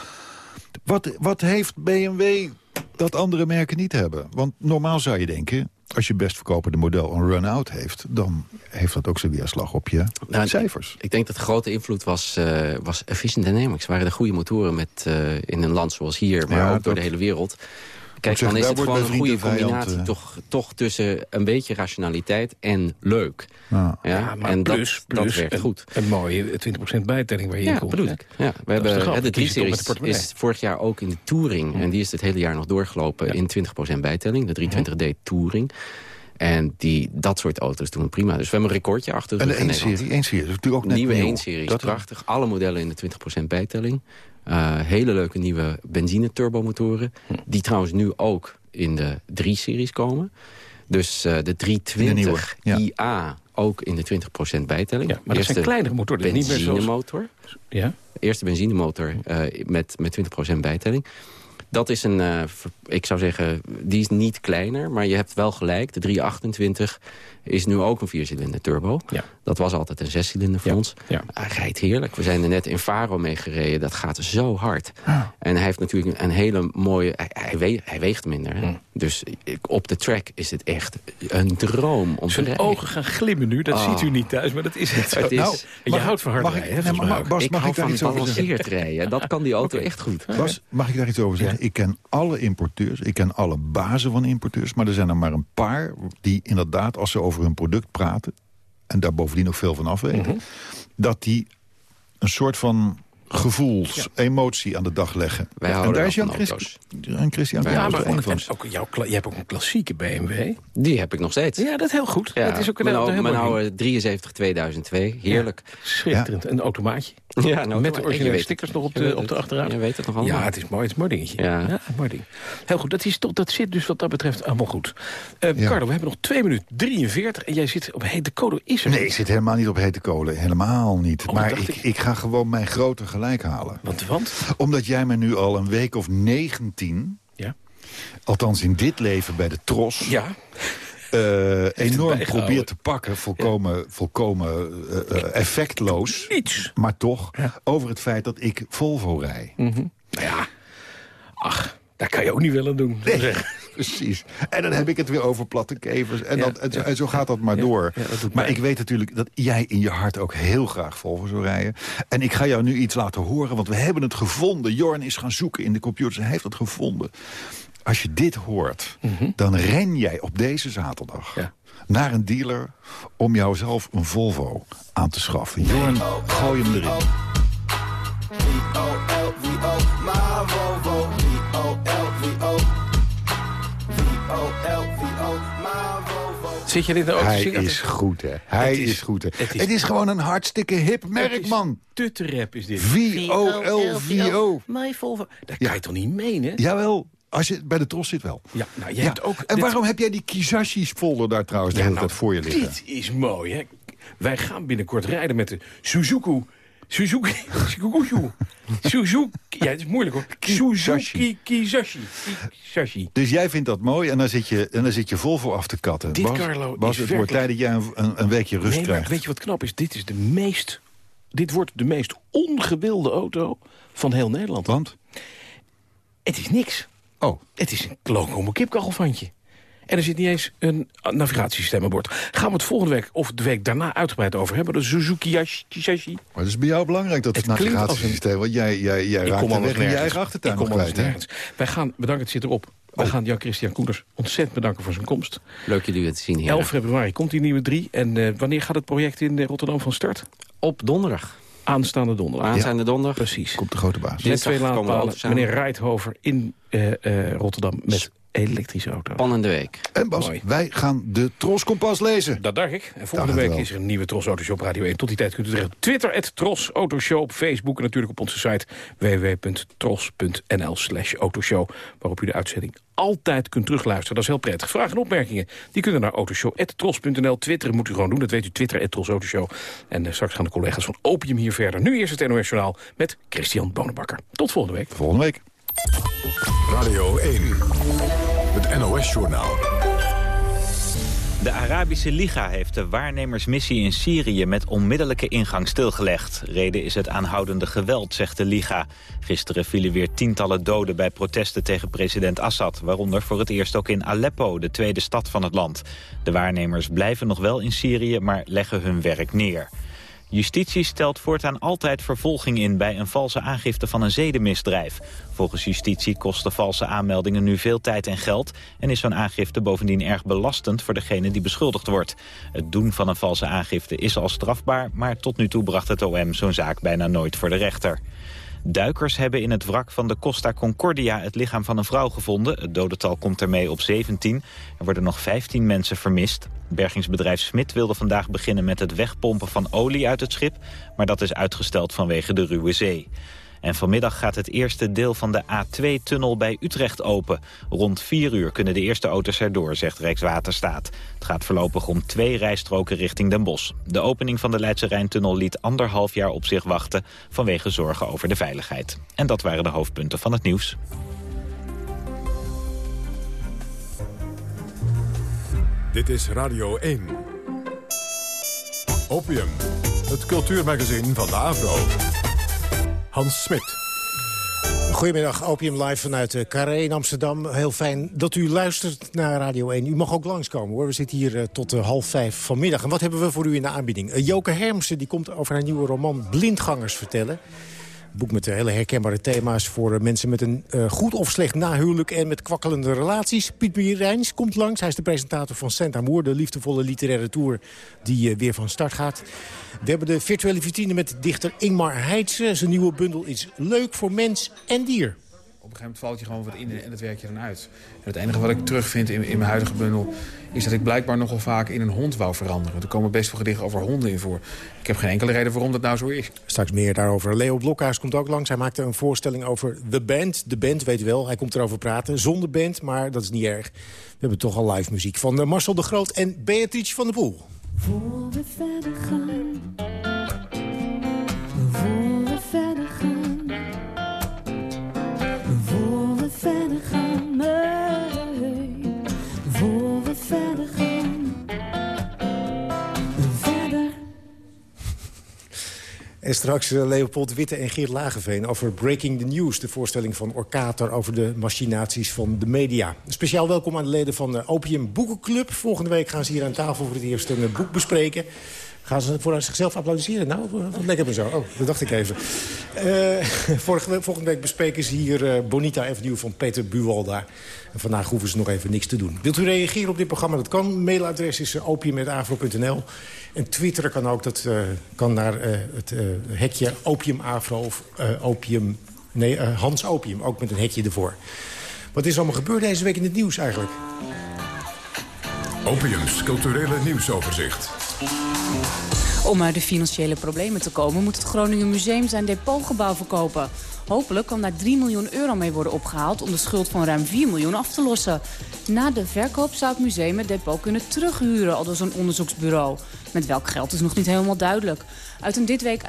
wat, wat heeft BMW dat andere merken niet hebben? Want normaal zou je denken... als je best verkopende model een run-out heeft... dan heeft dat ook zijn weerslag op je Nou, cijfers. Ik denk dat de grote invloed was, eh was Efficient Dynamics. Waren de goede motoren met, eh, in een land zoals hier, maar Ja, ook door de hele wereld. Kijk, zeggen, dan is het wordt gewoon een goede combinatie eh. toch, toch tussen een beetje rationaliteit en leuk. Ja. Ja, Ja, maar en plus, dat, plus dat werkt een, goed. Een mooie 20% bijtelling waar je in Ja, komt. bedoel ik. Ja, we de hebben, hè, de dan kies je toch met de 3-series portemonnee. is vorig jaar ook in de Touring. En die is het hele jaar nog doorgelopen in 20% bijtelling. De 320D Touring. En die, dat soort auto's doen we prima. Dus we hebben een recordje achter de En de rug in Nederland. 1-serie, 1-serie is natuurlijk ook net Nieuwe nieuw. 1-serie is Dat- prachtig. Alle modellen in de 20% bijtelling. Eh, hele leuke nieuwe benzine-turbomotoren. Die trouwens nu ook in de 3-series komen. Dus eh, de In de 320 nieuwe, ja. IA ook in de 20% bijtelling. Ja, maar dat zijn kleinere motoren. Dat is niet meer zoals... Ja? Eerste benzinemotor eh, met, met 20% bijtelling. Dat is een, ik zou zeggen, die is niet kleiner. Maar je hebt wel gelijk, de 328 is nu ook een viercilinder turbo. Ja. Dat was altijd een zescilinder frons. Ja. Hij rijdt heerlijk. We zijn er net in Faro mee gereden. Dat gaat zo hard. En hij heeft natuurlijk een hele mooie... Hij, hij, weegt, hij weegt minder. hè. Dus ik- op de track is het echt een droom om te Zijn rijden. ogen gaan glimmen nu. Dat Ah. ziet u niet thuis, maar dat is het. Het is- Nou, je mag- houdt van hard mag ik- rijden, hè, nee, maar-. Bas, ik mag hou ik daar van iets over zeggen? rijden. Dat kan die auto echt goed. Bas, mag ik daar iets over zeggen? Ik ken alle importeurs, ik ken alle bazen van importeurs... maar er zijn er maar een paar die inderdaad, als ze over hun product praten... en daar bovendien nog veel van afweten... Mhm. dat die een soort van gevoels, emotie aan de dag leggen. Wij en houden daar is Jan auto's. Jan Christian Ja, maar ook, van. en ook jouw, je hebt ook een klassieke BMW. Die heb ik nog steeds. Ja, dat is heel goed. Ja, dat is ook een, mijn, oude, mijn oude 73 2002. Heerlijk. Schitterend. Een automaatje. Ja, nou, Met de originele stickers nog op de, op de. Je weet het nog allemaal. Ja, het is mooi. Het is mooi dingetje. Ja. mooi ding. Heel goed. Dat, is, tot- dat zit dus wat dat betreft allemaal goed. Eh, Ja. Carlo, we hebben nog 2 minuten 43. En jij zit op hete code. Is er Nee, niet. ik zit helemaal niet op hete kolen. Helemaal niet. Oh, maar ik, ik. ik ga gewoon mijn grote gelijk halen. Want, want? Omdat jij me nu al een week of 19... Ja. althans in dit leven bij de Tros... Ja. Eh, enorm probeert te pakken. Volkomen, volkomen eh, eh, effectloos. Niets. Maar toch, Ja. over het feit dat ik Volvo rij. Nou ja. Ach, daar kan je ook niet wel aan doen. Precies. En dan heb ik het weer over platte kevers. En, dat, en, zo, en zo gaat dat maar door. dat maar ik weet natuurlijk dat jij in je hart ook heel graag Volvo zou rijden. En ik ga jou nu iets laten horen, want we hebben het gevonden. Jorn is gaan zoeken in de computers en hij heeft het gevonden. Als je dit hoort, dan ren jij op deze zaterdag... Mhm. Ja. naar een dealer om jouzelf een Volvo aan te schaffen. Jorn, gooi hem erin. Zit je dit nou ook Hij is goed, hè. Hij is, is- goed, hè. het is- Het is gewoon een hartstikke hip merk, man. Tutterap is dit. V-O-L-V-O. My Volvo. Dat kan je toch niet menen? Jawel, als je bij de Tros zit wel. Ja, nou, je Ja. hebt ook... En dit- waarom heb jij die Kisashi's folder daar trouwens de hele nou, tijd voor je liggen? Dit is mooi, hè? Wij gaan binnenkort rijden met de Suzuki... Suzuki... Suzuki... Suzuki... Ja, het is moeilijk, hoor. Suzuki Kizashi. Kizashi. Dus jij vindt dat mooi en dan zit je, en dan zit je Volvo af te katten. Dit, Bas, Carlo, Bas, is het wordt tijd dat jij een, een, weekje rust Nee, krijgt. weet je wat knap is? Dit is de meest... Dit wordt de meest ongewilde auto van heel Nederland. Want? Het is niks. Oh, Het is een kloonkomen kipkachelvandje. En er zit niet eens een navigatiesysteem aan boord. Gaan we het volgende week of de week daarna uitgebreid over hebben. De Suzuki Yashi. Maar het is bij jou belangrijk dat het, Het klinkt als navigatiesysteem... want jij, jij, jij raakt kom weg in je eigen achtertuin Ik kom kwijt, hè? nergens. Wij gaan, bedankt, het zit erop. Wij gaan Jan-Christian Koeners ontzettend bedanken voor zijn komst. Leuk jullie weer te zien, heren. 11 februari komt die nieuwe drie. En eh, wanneer gaat het project in eh, Rotterdam van start? Op donderdag. Aanstaande donderdag. Aanstaande donderdag. Precies. Komt de grote baas. Met twee laadpalen. samen. Meneer Rijthover in eh, eh, Rotterdam met elektrische auto. Spannende week. En Bas, Mooi. wij gaan de Troskompas lezen. Dat dacht ik. En volgende week wel. is er een nieuwe Tros Autoshow op Radio 1. Tot die tijd kunt u terecht op Twitter, het Tros Autoshow, op Facebook... en natuurlijk op onze site www.tros.nl slash autoshow... waarop u de uitzending altijd kunt terugluisteren. Dat is heel prettig. Vragen en opmerkingen, die kunnen naar autoshow.tros.nl. Twitteren moet u gewoon doen, dat weet u, Twitter, Tros Autoshow. En eh, straks gaan de collega's van Opium hier verder. Nu eerst het NOS Journaal met Christian Bonenbakker. Tot volgende week. Volgende week. Radio 1. Het NOS-journaal. De Arabische Liga heeft de waarnemersmissie in Syrië met onmiddellijke ingang stilgelegd. Reden is het aanhoudende geweld, zegt de Liga. Gisteren vielen weer tientallen doden bij protesten tegen president Assad... waaronder voor het eerst ook in Aleppo, de tweede stad van het land. De waarnemers blijven nog wel in Syrië, maar leggen hun werk neer. Justitie stelt voortaan altijd vervolging in bij een valse aangifte van een zedenmisdrijf. Volgens justitie kosten valse aanmeldingen nu veel tijd en geld... en is zo'n aangifte bovendien erg belastend voor degene die beschuldigd wordt. Het doen van een valse aangifte is al strafbaar... maar tot nu toe bracht het OM zo'n zaak bijna nooit voor de rechter. Duikers hebben in het wrak van de Costa Concordia het lichaam van een vrouw gevonden. Het dodental komt ermee op 17. Er worden nog 15 mensen vermist. Bergingsbedrijf Smit wilde vandaag beginnen met het wegpompen van olie uit het schip. Maar dat is uitgesteld vanwege de ruwe zee. En vanmiddag gaat het eerste deel van de A2-tunnel bij Utrecht open. Rond 4 uur kunnen de eerste auto's erdoor, zegt Rijkswaterstaat. Het gaat voorlopig om twee rijstroken richting Den Bosch. De opening van de Leidse Rijntunnel liet anderhalf jaar op zich wachten... vanwege zorgen over de veiligheid. En dat waren de hoofdpunten van het nieuws. Dit is Radio 1. Opium, het cultuurmagazin van de AVRO. Hans Smit. Goedemiddag, Opium Live vanuit uh, Carré in Amsterdam. Heel fijn dat u luistert naar Radio 1. U mag ook langskomen hoor. We zitten hier uh, tot uh, half vijf vanmiddag. En wat hebben we voor u in de aanbieding? Joke Hermsen die komt over haar nieuwe roman Blindgangers vertellen. Boek met hele herkenbare thema's voor mensen met een goed of slecht nahuwelijk... en met kwakkelende relaties. Piet Rijns komt langs. Hij is de presentator van Saint Amour, de liefdevolle literaire tour... die weer van start gaat. We hebben de virtuele vitrine met dichter Ingmar Heitse. Zijn nieuwe bundel is leuk voor mens en dier. Op een gegeven moment valt je gewoon wat in en dat werk je dan uit. En het enige wat ik terugvind in, in mijn huidige bundel... is dat ik blijkbaar nogal vaak in een hond wou veranderen. Er komen best veel gedichten over honden in voor. Ik heb geen enkele reden waarom dat nou zo is. Straks meer daarover. Leo Blokhuis komt ook langs. Hij maakte een voorstelling over The Band. De band, weet u wel, hij komt erover praten. Zonder band, maar dat is niet erg. We hebben toch al live muziek van Marcel de Groot en Beatrice van der Poel. Voor we verder gaan. En straks uh, Leopold Witte en Geert Lageveen over Breaking the News. De voorstelling van Orkater over de machinaties van de media. Speciaal welkom aan de leden van de Opium Boekenclub. Volgende week gaan ze hier aan tafel voor het eerst een boek bespreken. Gaan ze voor zichzelf applaudisseren? Nou, wat lekker maar zo. Oh, dat dacht ik even. Uh, vorige, volgende week bespreken ze hier uh, Bonita Avenue van Peter Buwalda. En vandaag hoeven ze nog even niks te doen. Wilt u reageren op dit programma? Dat kan. Mailadres is uh, opium.afro.nl. En twitteren kan ook. Dat kan naar het hekje opiumafro of opium... Nee, Hans Opium. Ook met een hekje ervoor. Wat is allemaal gebeurd deze week in het nieuws eigenlijk? Opiums culturele nieuwsoverzicht. Om uit de financiële problemen te komen... moet het Groningen Museum zijn depotgebouw verkopen. Hopelijk kan daar 3 miljoen euro mee worden opgehaald... om de schuld van ruim 4 miljoen af te lossen. Na de verkoop zou het museum het depot kunnen terughuren... al door zo'n onderzoeksbureau. Met welk geld is nog niet helemaal duidelijk. Uit een, dit week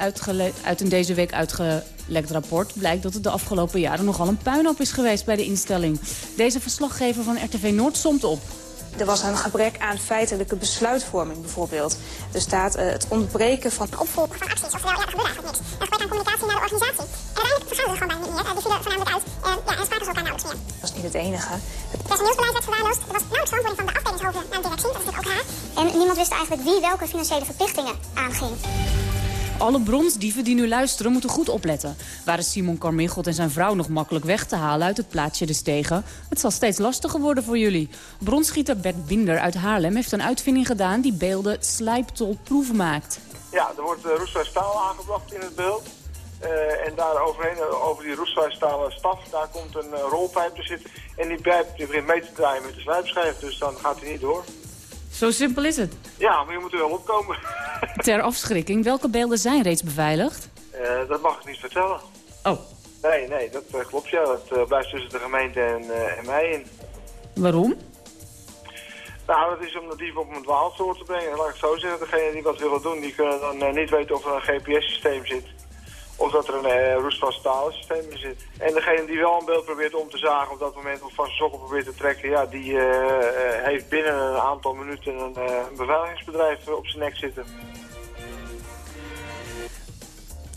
uit een deze week uitgelekt rapport blijkt dat het de afgelopen jaren nogal een puinhoop is geweest bij de instelling. Deze verslaggever van RTV Noord somt op. Er was een gebrek aan feitelijke besluitvorming bijvoorbeeld. Er staat uh, het ontbreken van... Opvolgen van acties, oftewel, ja, er gebeurde eigenlijk niks. Er gebrek aan communicatie naar de organisatie. En uiteindelijk verschuilen gewoon bijna niet meer. die vielen voornamelijk uit. ja, en spraken ze elkaar nauwelijks meer. Dat is niet het enige. Het personeelsbeleid werd verwaarloosd. Er was nauwelijks verantwoording van de afdelingshoofden naar de directie. Dat is natuurlijk ook raar. En niemand wist eigenlijk wie welke financiële verplichtingen aanging. Alle bronsdieven die nu luisteren moeten goed opletten. Waren Simon Carmichelt en zijn vrouw nog makkelijk weg te halen uit het plaatsje de Stegen? Het zal steeds lastiger worden voor jullie. Bronschieter Bert Binder uit Haarlem heeft een uitvinding gedaan... die beelden slijptolproef maakt. Ja, er wordt uh, roestvrij staal aangebracht in het beeld. Uh, en daar overheen, uh, over die roestvrij stalen staf, daar komt een rolpijp te zitten. En die pijp die begint mee te draaien met de slijpschijf, dus dan gaat hij niet door. Zo simpel is het. Ja, maar je moet er wel opkomen. Ter afschrikking, welke beelden zijn reeds beveiligd? Uh, dat mag ik niet vertellen. Oh. Nee, nee, dat uh, klopt ja. Dat uh, blijft tussen de gemeente en, en mij in. Waarom? Nou, dat is om de dieven op een dwaalsoort te brengen. Laat ik het zo zeggen. Degenen die wat willen doen, die kunnen dan niet weten of er een GPS-systeem zit. Of dat er een uh, roestvast stalen systeem in zit. En degene die wel een beeld probeert om te zagen op dat moment of van zijn sokken probeert te trekken, ja, die uh, heeft binnen een aantal minuten een, een beveiligingsbedrijf op zijn nek zitten.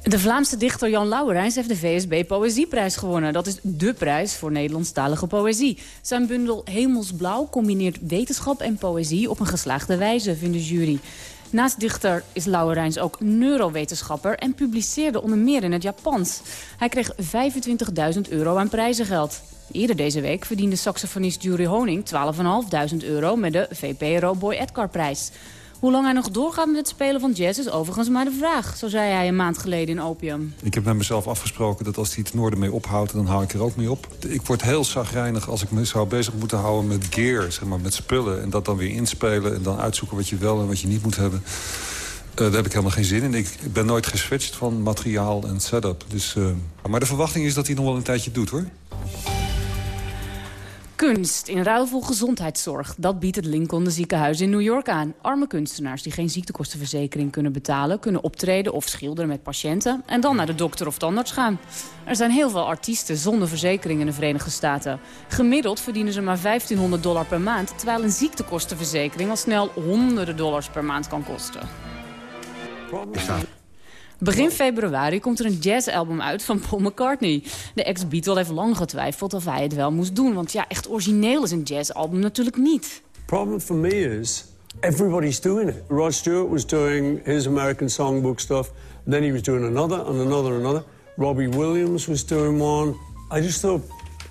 De Vlaamse dichter Jan Lauwerijns heeft de VSB Poëzieprijs gewonnen. Dat is dé prijs voor Nederlandstalige poëzie. Zijn bundel Hemelsblauw combineert wetenschap en poëzie op een geslaagde wijze, vindt de jury. Naast dichter is Lauwerijns ook neurowetenschapper... en publiceerde onder meer in het Japans. Hij kreeg 25.000 euro aan prijzengeld. Eerder deze week verdiende saxofonist Jury Honing 12.500 euro... met de VPRO Boy Edgar-prijs. Hoe lang hij nog doorgaat met het spelen van jazz is overigens maar de vraag. Zo zei hij een maand geleden in Opium. Ik heb met mezelf afgesproken dat als hij het noorden mee ophoudt... dan hou ik er ook mee op. Ik word heel zagrijnig als ik me zou bezig moeten houden met gear, zeg maar, met spullen. En dat dan weer inspelen en dan uitzoeken wat je wel en wat je niet moet hebben. Uh, daar heb ik helemaal geen zin in. Ik ben nooit geswitcht van materiaal en setup. Dus, uh... Maar de verwachting is dat hij nog wel een tijdje doet, hoor. Kunst in ruil voor gezondheidszorg. Dat biedt het Lincoln ziekenhuis in New York aan. Arme kunstenaars die geen ziektekostenverzekering kunnen betalen... kunnen optreden of schilderen met patiënten... en dan naar de dokter of tandarts gaan. Er zijn heel veel artiesten zonder verzekering in de Verenigde Staten. Gemiddeld verdienen ze maar 1500 dollar per maand... terwijl een ziektekostenverzekering al snel honderden dollars per maand kan kosten. Begin februari komt er een jazzalbum uit van Paul McCartney. De ex-Beatle heeft lang getwijfeld of hij het wel moest doen. Want ja, echt origineel is een jazzalbum natuurlijk niet. problem for me is everybody's doing it. Rod Stewart was doing his American songbook stuff. Then he was doing another and another and another. Robbie Williams was doing one. I just thought,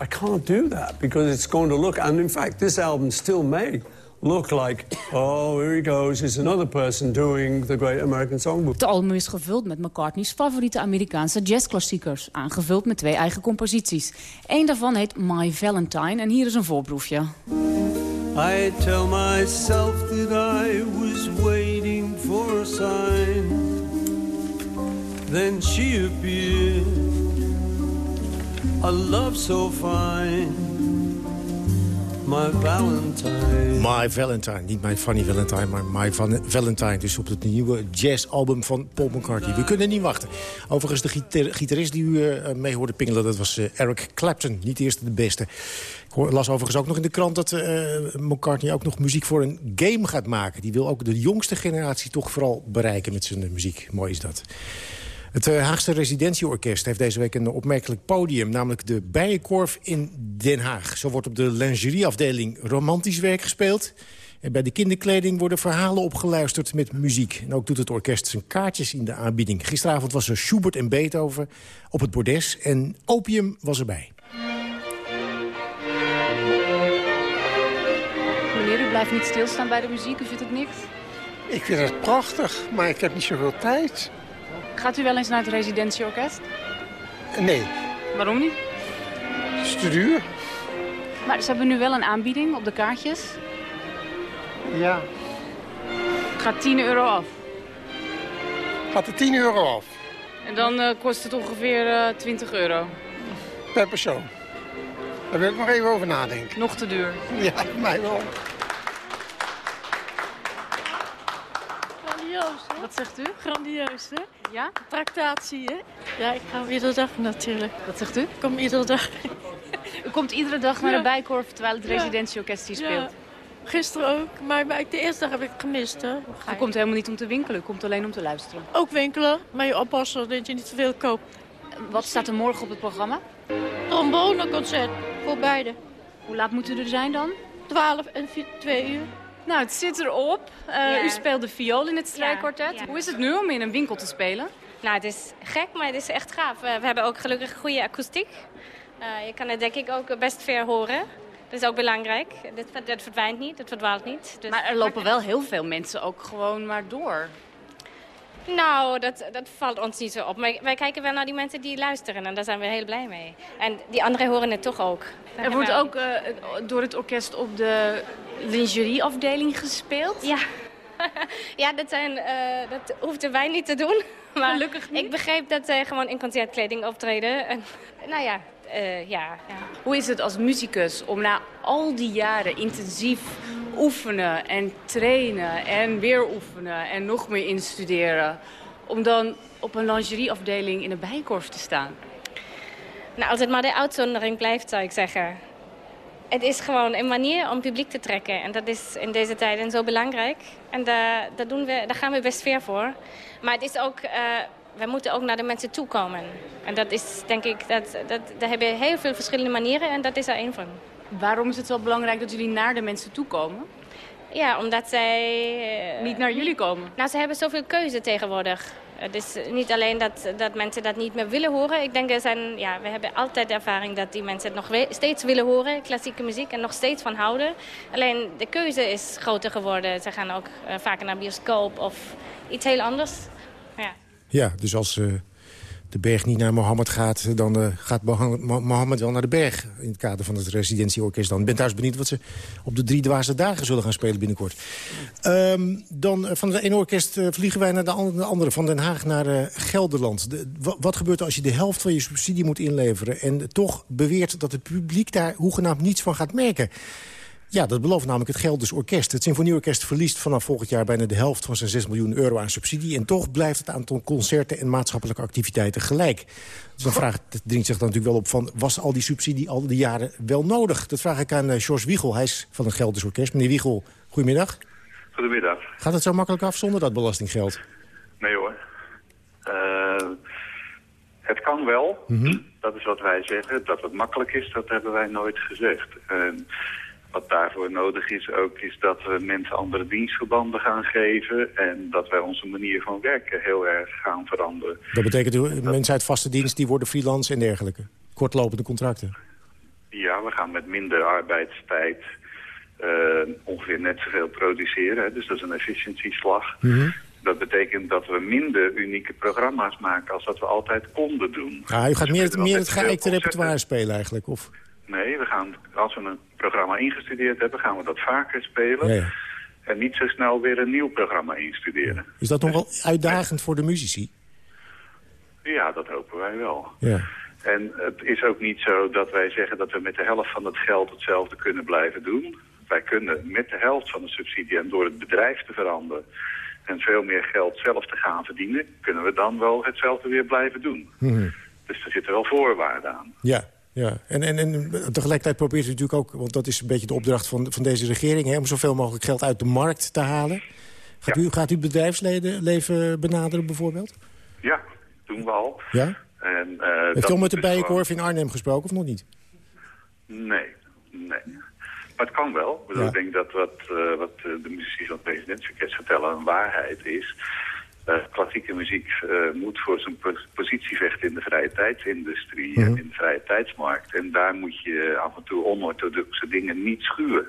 I can't do that because it's going to look... And in fact, this album still may look like, oh, here he goes, is another person doing the Great American Songbook. Het album is gevuld met McCartney's favoriete Amerikaanse jazzklassiekers. Aangevuld met twee eigen composities. Eén daarvan heet My Valentine en hier is een voorproefje. I tell myself that I was waiting for a sign. Then she appeared. A love so fine. My Valentine. My Valentine. Niet My Funny Valentine, maar My Valentine. Dus op het nieuwe jazzalbum van Paul McCartney. We kunnen niet wachten. Overigens, de gitar gitarist die u uh, mee hoorde pingelen... dat was uh, Eric Clapton. Niet de eerste, de beste. Ik las overigens ook nog in de krant dat uh, McCartney ook nog muziek voor een game gaat maken. Die wil ook de jongste generatie toch vooral bereiken met zijn muziek. Mooi is dat. Het Haagse Residentieorkest heeft deze week een opmerkelijk podium... namelijk de Bijenkorf in Den Haag. Zo wordt op de lingerieafdeling romantisch werk gespeeld... En bij de kinderkleding worden verhalen opgeluisterd met muziek. En ook doet het orkest zijn kaartjes in de aanbieding. Gisteravond was er Schubert en Beethoven op het bordes en Opium was erbij. Meneer, u blijft niet stilstaan bij de muziek, u vindt het niks? Ik vind het prachtig, maar ik heb niet zoveel tijd. Gaat u wel eens naar het residentieorkest? Nee. Waarom niet? Het is te duur. Maar ze hebben nu wel een aanbieding op de kaartjes. Ja. Gaat 10 euro af. Gaat er 10 euro af? En dan uh, kost het ongeveer uh, 20 euro. Per persoon. Daar wil ik nog even over nadenken. Nog te duur. Ja, mij wel. Grandioos, hè? Wat zegt u? Grandioos, hè? Ja? Tractatie, hè? Ja, ik ga iedere dag natuurlijk. Wat zegt u? Ik kom iedere dag. U komt iedere dag naar de Bijkorf terwijl het residentieorkest hier Ja. speelt? Gisteren ook, maar de eerste dag heb ik gemist, hè? U je- komt helemaal niet om te winkelen, u komt alleen om te luisteren. Ook winkelen, maar je oppassen dat je niet te veel koopt. Wat staat er morgen op het programma? Tromboneconcert voor beide. Hoe laat moeten we er zijn dan? 12 en 2 uur. Nou, het zit erop. Uh, Ja. U speelt de viool in het strijkkwartet. Ja. Hoe is het nu om in een winkel te spelen? Nou, het is gek, maar het is echt gaaf. Eh, we hebben ook gelukkig goede akoestiek. Eh, je kan het denk ik ook best ver horen. Dat is ook belangrijk. Dit, dat verdwijnt niet, dat verdwaalt niet. Dus Maar er lopen wel heel veel mensen ook gewoon maar door. Nou, dat, dat valt ons niet zo op. Maar wij kijken wel naar die mensen die luisteren en daar zijn we heel blij mee. En die anderen horen het toch ook. Daar Er wordt ook eh, door het orkest op de lingerieafdeling gespeeld. Ja. ja, dat, zijn, eh, dat hoefden wij niet te doen. Maar Gelukkig niet. Ik begreep dat zij gewoon in concertkleding optreden. En, nou ja, eh, ja, ja. Hoe is het als muzikus om na al die jaren intensief oefenen en trainen en weer oefenen en nog meer instuderen... om dan op een lingerieafdeling in een bijkorf te staan? Nou, als het maar de uitzondering blijft, zou ik zeggen. Het is gewoon een manier om publiek te trekken. En dat is in deze tijden zo belangrijk. En daar, daar, doen we, daar gaan we best ver voor. Maar het is ook, eh we moeten ook naar de mensen toe komen. En dat is, denk ik, dat, dat, daar hebben we heel veel verschillende manieren. En dat is er één van. Waarom is het zo belangrijk dat jullie naar de mensen toe komen? Ja, omdat zij... eh, Niet naar jullie komen? Nou, ze hebben zoveel keuze tegenwoordig. Het is niet alleen dat, dat mensen dat niet meer willen horen. Ik denk, er zijn, ja, we hebben altijd ervaring dat die mensen het nog steeds willen horen. Klassieke muziek en nog steeds van houden. Alleen de keuze is groter geworden. Ze gaan ook eh, vaker naar bioscoop of iets heel anders. Ja. Ja, dus als eh, de berg niet naar Mohammed gaat... dan eh, gaat Mohammed, Mo- Mohammed wel naar de berg. In het kader van het residentieorkest dan. Ik ben thuis benieuwd wat ze op de drie dwaze dagen zullen gaan spelen binnenkort. Ehm, dan eh, van het ene orkest eh, vliegen wij naar de an- de andere. Van Den Haag naar Gelderland. De- wa- wat gebeurt er als je de helft van je subsidie moet inleveren... en toch beweert dat het publiek daar hoegenaamd niets van gaat merken? Ja, dat belooft namelijk het Gelders Orkest. Het Symfonieorkest verliest vanaf volgend jaar bijna de helft van zijn 6 miljoen euro aan subsidie. En toch blijft het aantal concerten en maatschappelijke activiteiten gelijk. Dus dan vraagt, het dringt zich dan natuurlijk wel op van, was al die subsidie al die jaren wel nodig? Dat vraag ik aan eh, George Wiegel, hij is van het Gelders Orkest. Meneer Wiegel, goedemiddag. Goedemiddag. Gaat het zo makkelijk af zonder dat belastinggeld? Nee hoor. Eh, het kan wel. Dat is wat wij zeggen. Dat het makkelijk is, dat hebben wij nooit gezegd. En wat daarvoor nodig is ook, is dat we mensen andere dienstverbanden gaan geven... en dat wij onze manier van werken heel erg gaan veranderen. Dat betekent uh, mensen uit vaste dienst die worden freelance en dergelijke. Kortlopende contracten. Ja, we gaan met minder arbeidstijd eh, ongeveer net zoveel produceren. Hè, dus dat is een efficiëntieslag. Dat betekent dat we minder unieke programma's maken als dat we altijd konden doen. Ah, u gaat meer, het, wel meer met het geëikte repertoire spelen eigenlijk? Of? Nee, we gaan, als we een programma ingestudeerd hebben, gaan we dat vaker spelen. Ja, ja. En niet zo snel weer een nieuw programma instuderen. Is dat nog wel uitdagend voor de muzici? Ja, dat hopen wij wel. Ja. En het is ook niet zo dat wij zeggen dat we met de helft van het geld hetzelfde kunnen blijven doen. Wij kunnen met de helft van de subsidie en door het bedrijf te veranderen en veel meer geld zelf te gaan verdienen, kunnen we dan wel hetzelfde weer blijven doen. Mhm. Dus er zitten wel voorwaarden aan. Ja, ja. En, en, en tegelijkertijd probeert u natuurlijk ook... want dat is een beetje de opdracht van, van deze regering... Hè, om zoveel mogelijk geld uit de markt te halen. Gaat, u, gaat u bedrijfsleven benaderen bijvoorbeeld? Ja, doen we al. Ja? En, eh, Heeft u al met de dus Bijenkorf in Arnhem gesproken of nog niet? Nee, nee. Maar het kan wel. Ik, bedoel, Ja. ik denk dat wat, eh, wat de muzici van het presidentsorkest vertellen een waarheid is. Eh, klassieke muziek eh, moet voor zijn pos- positie vechten in de vrije tijdsindustrie en in de vrije tijdsmarkt. En daar moet je af en toe onorthodoxe dingen niet schuwen.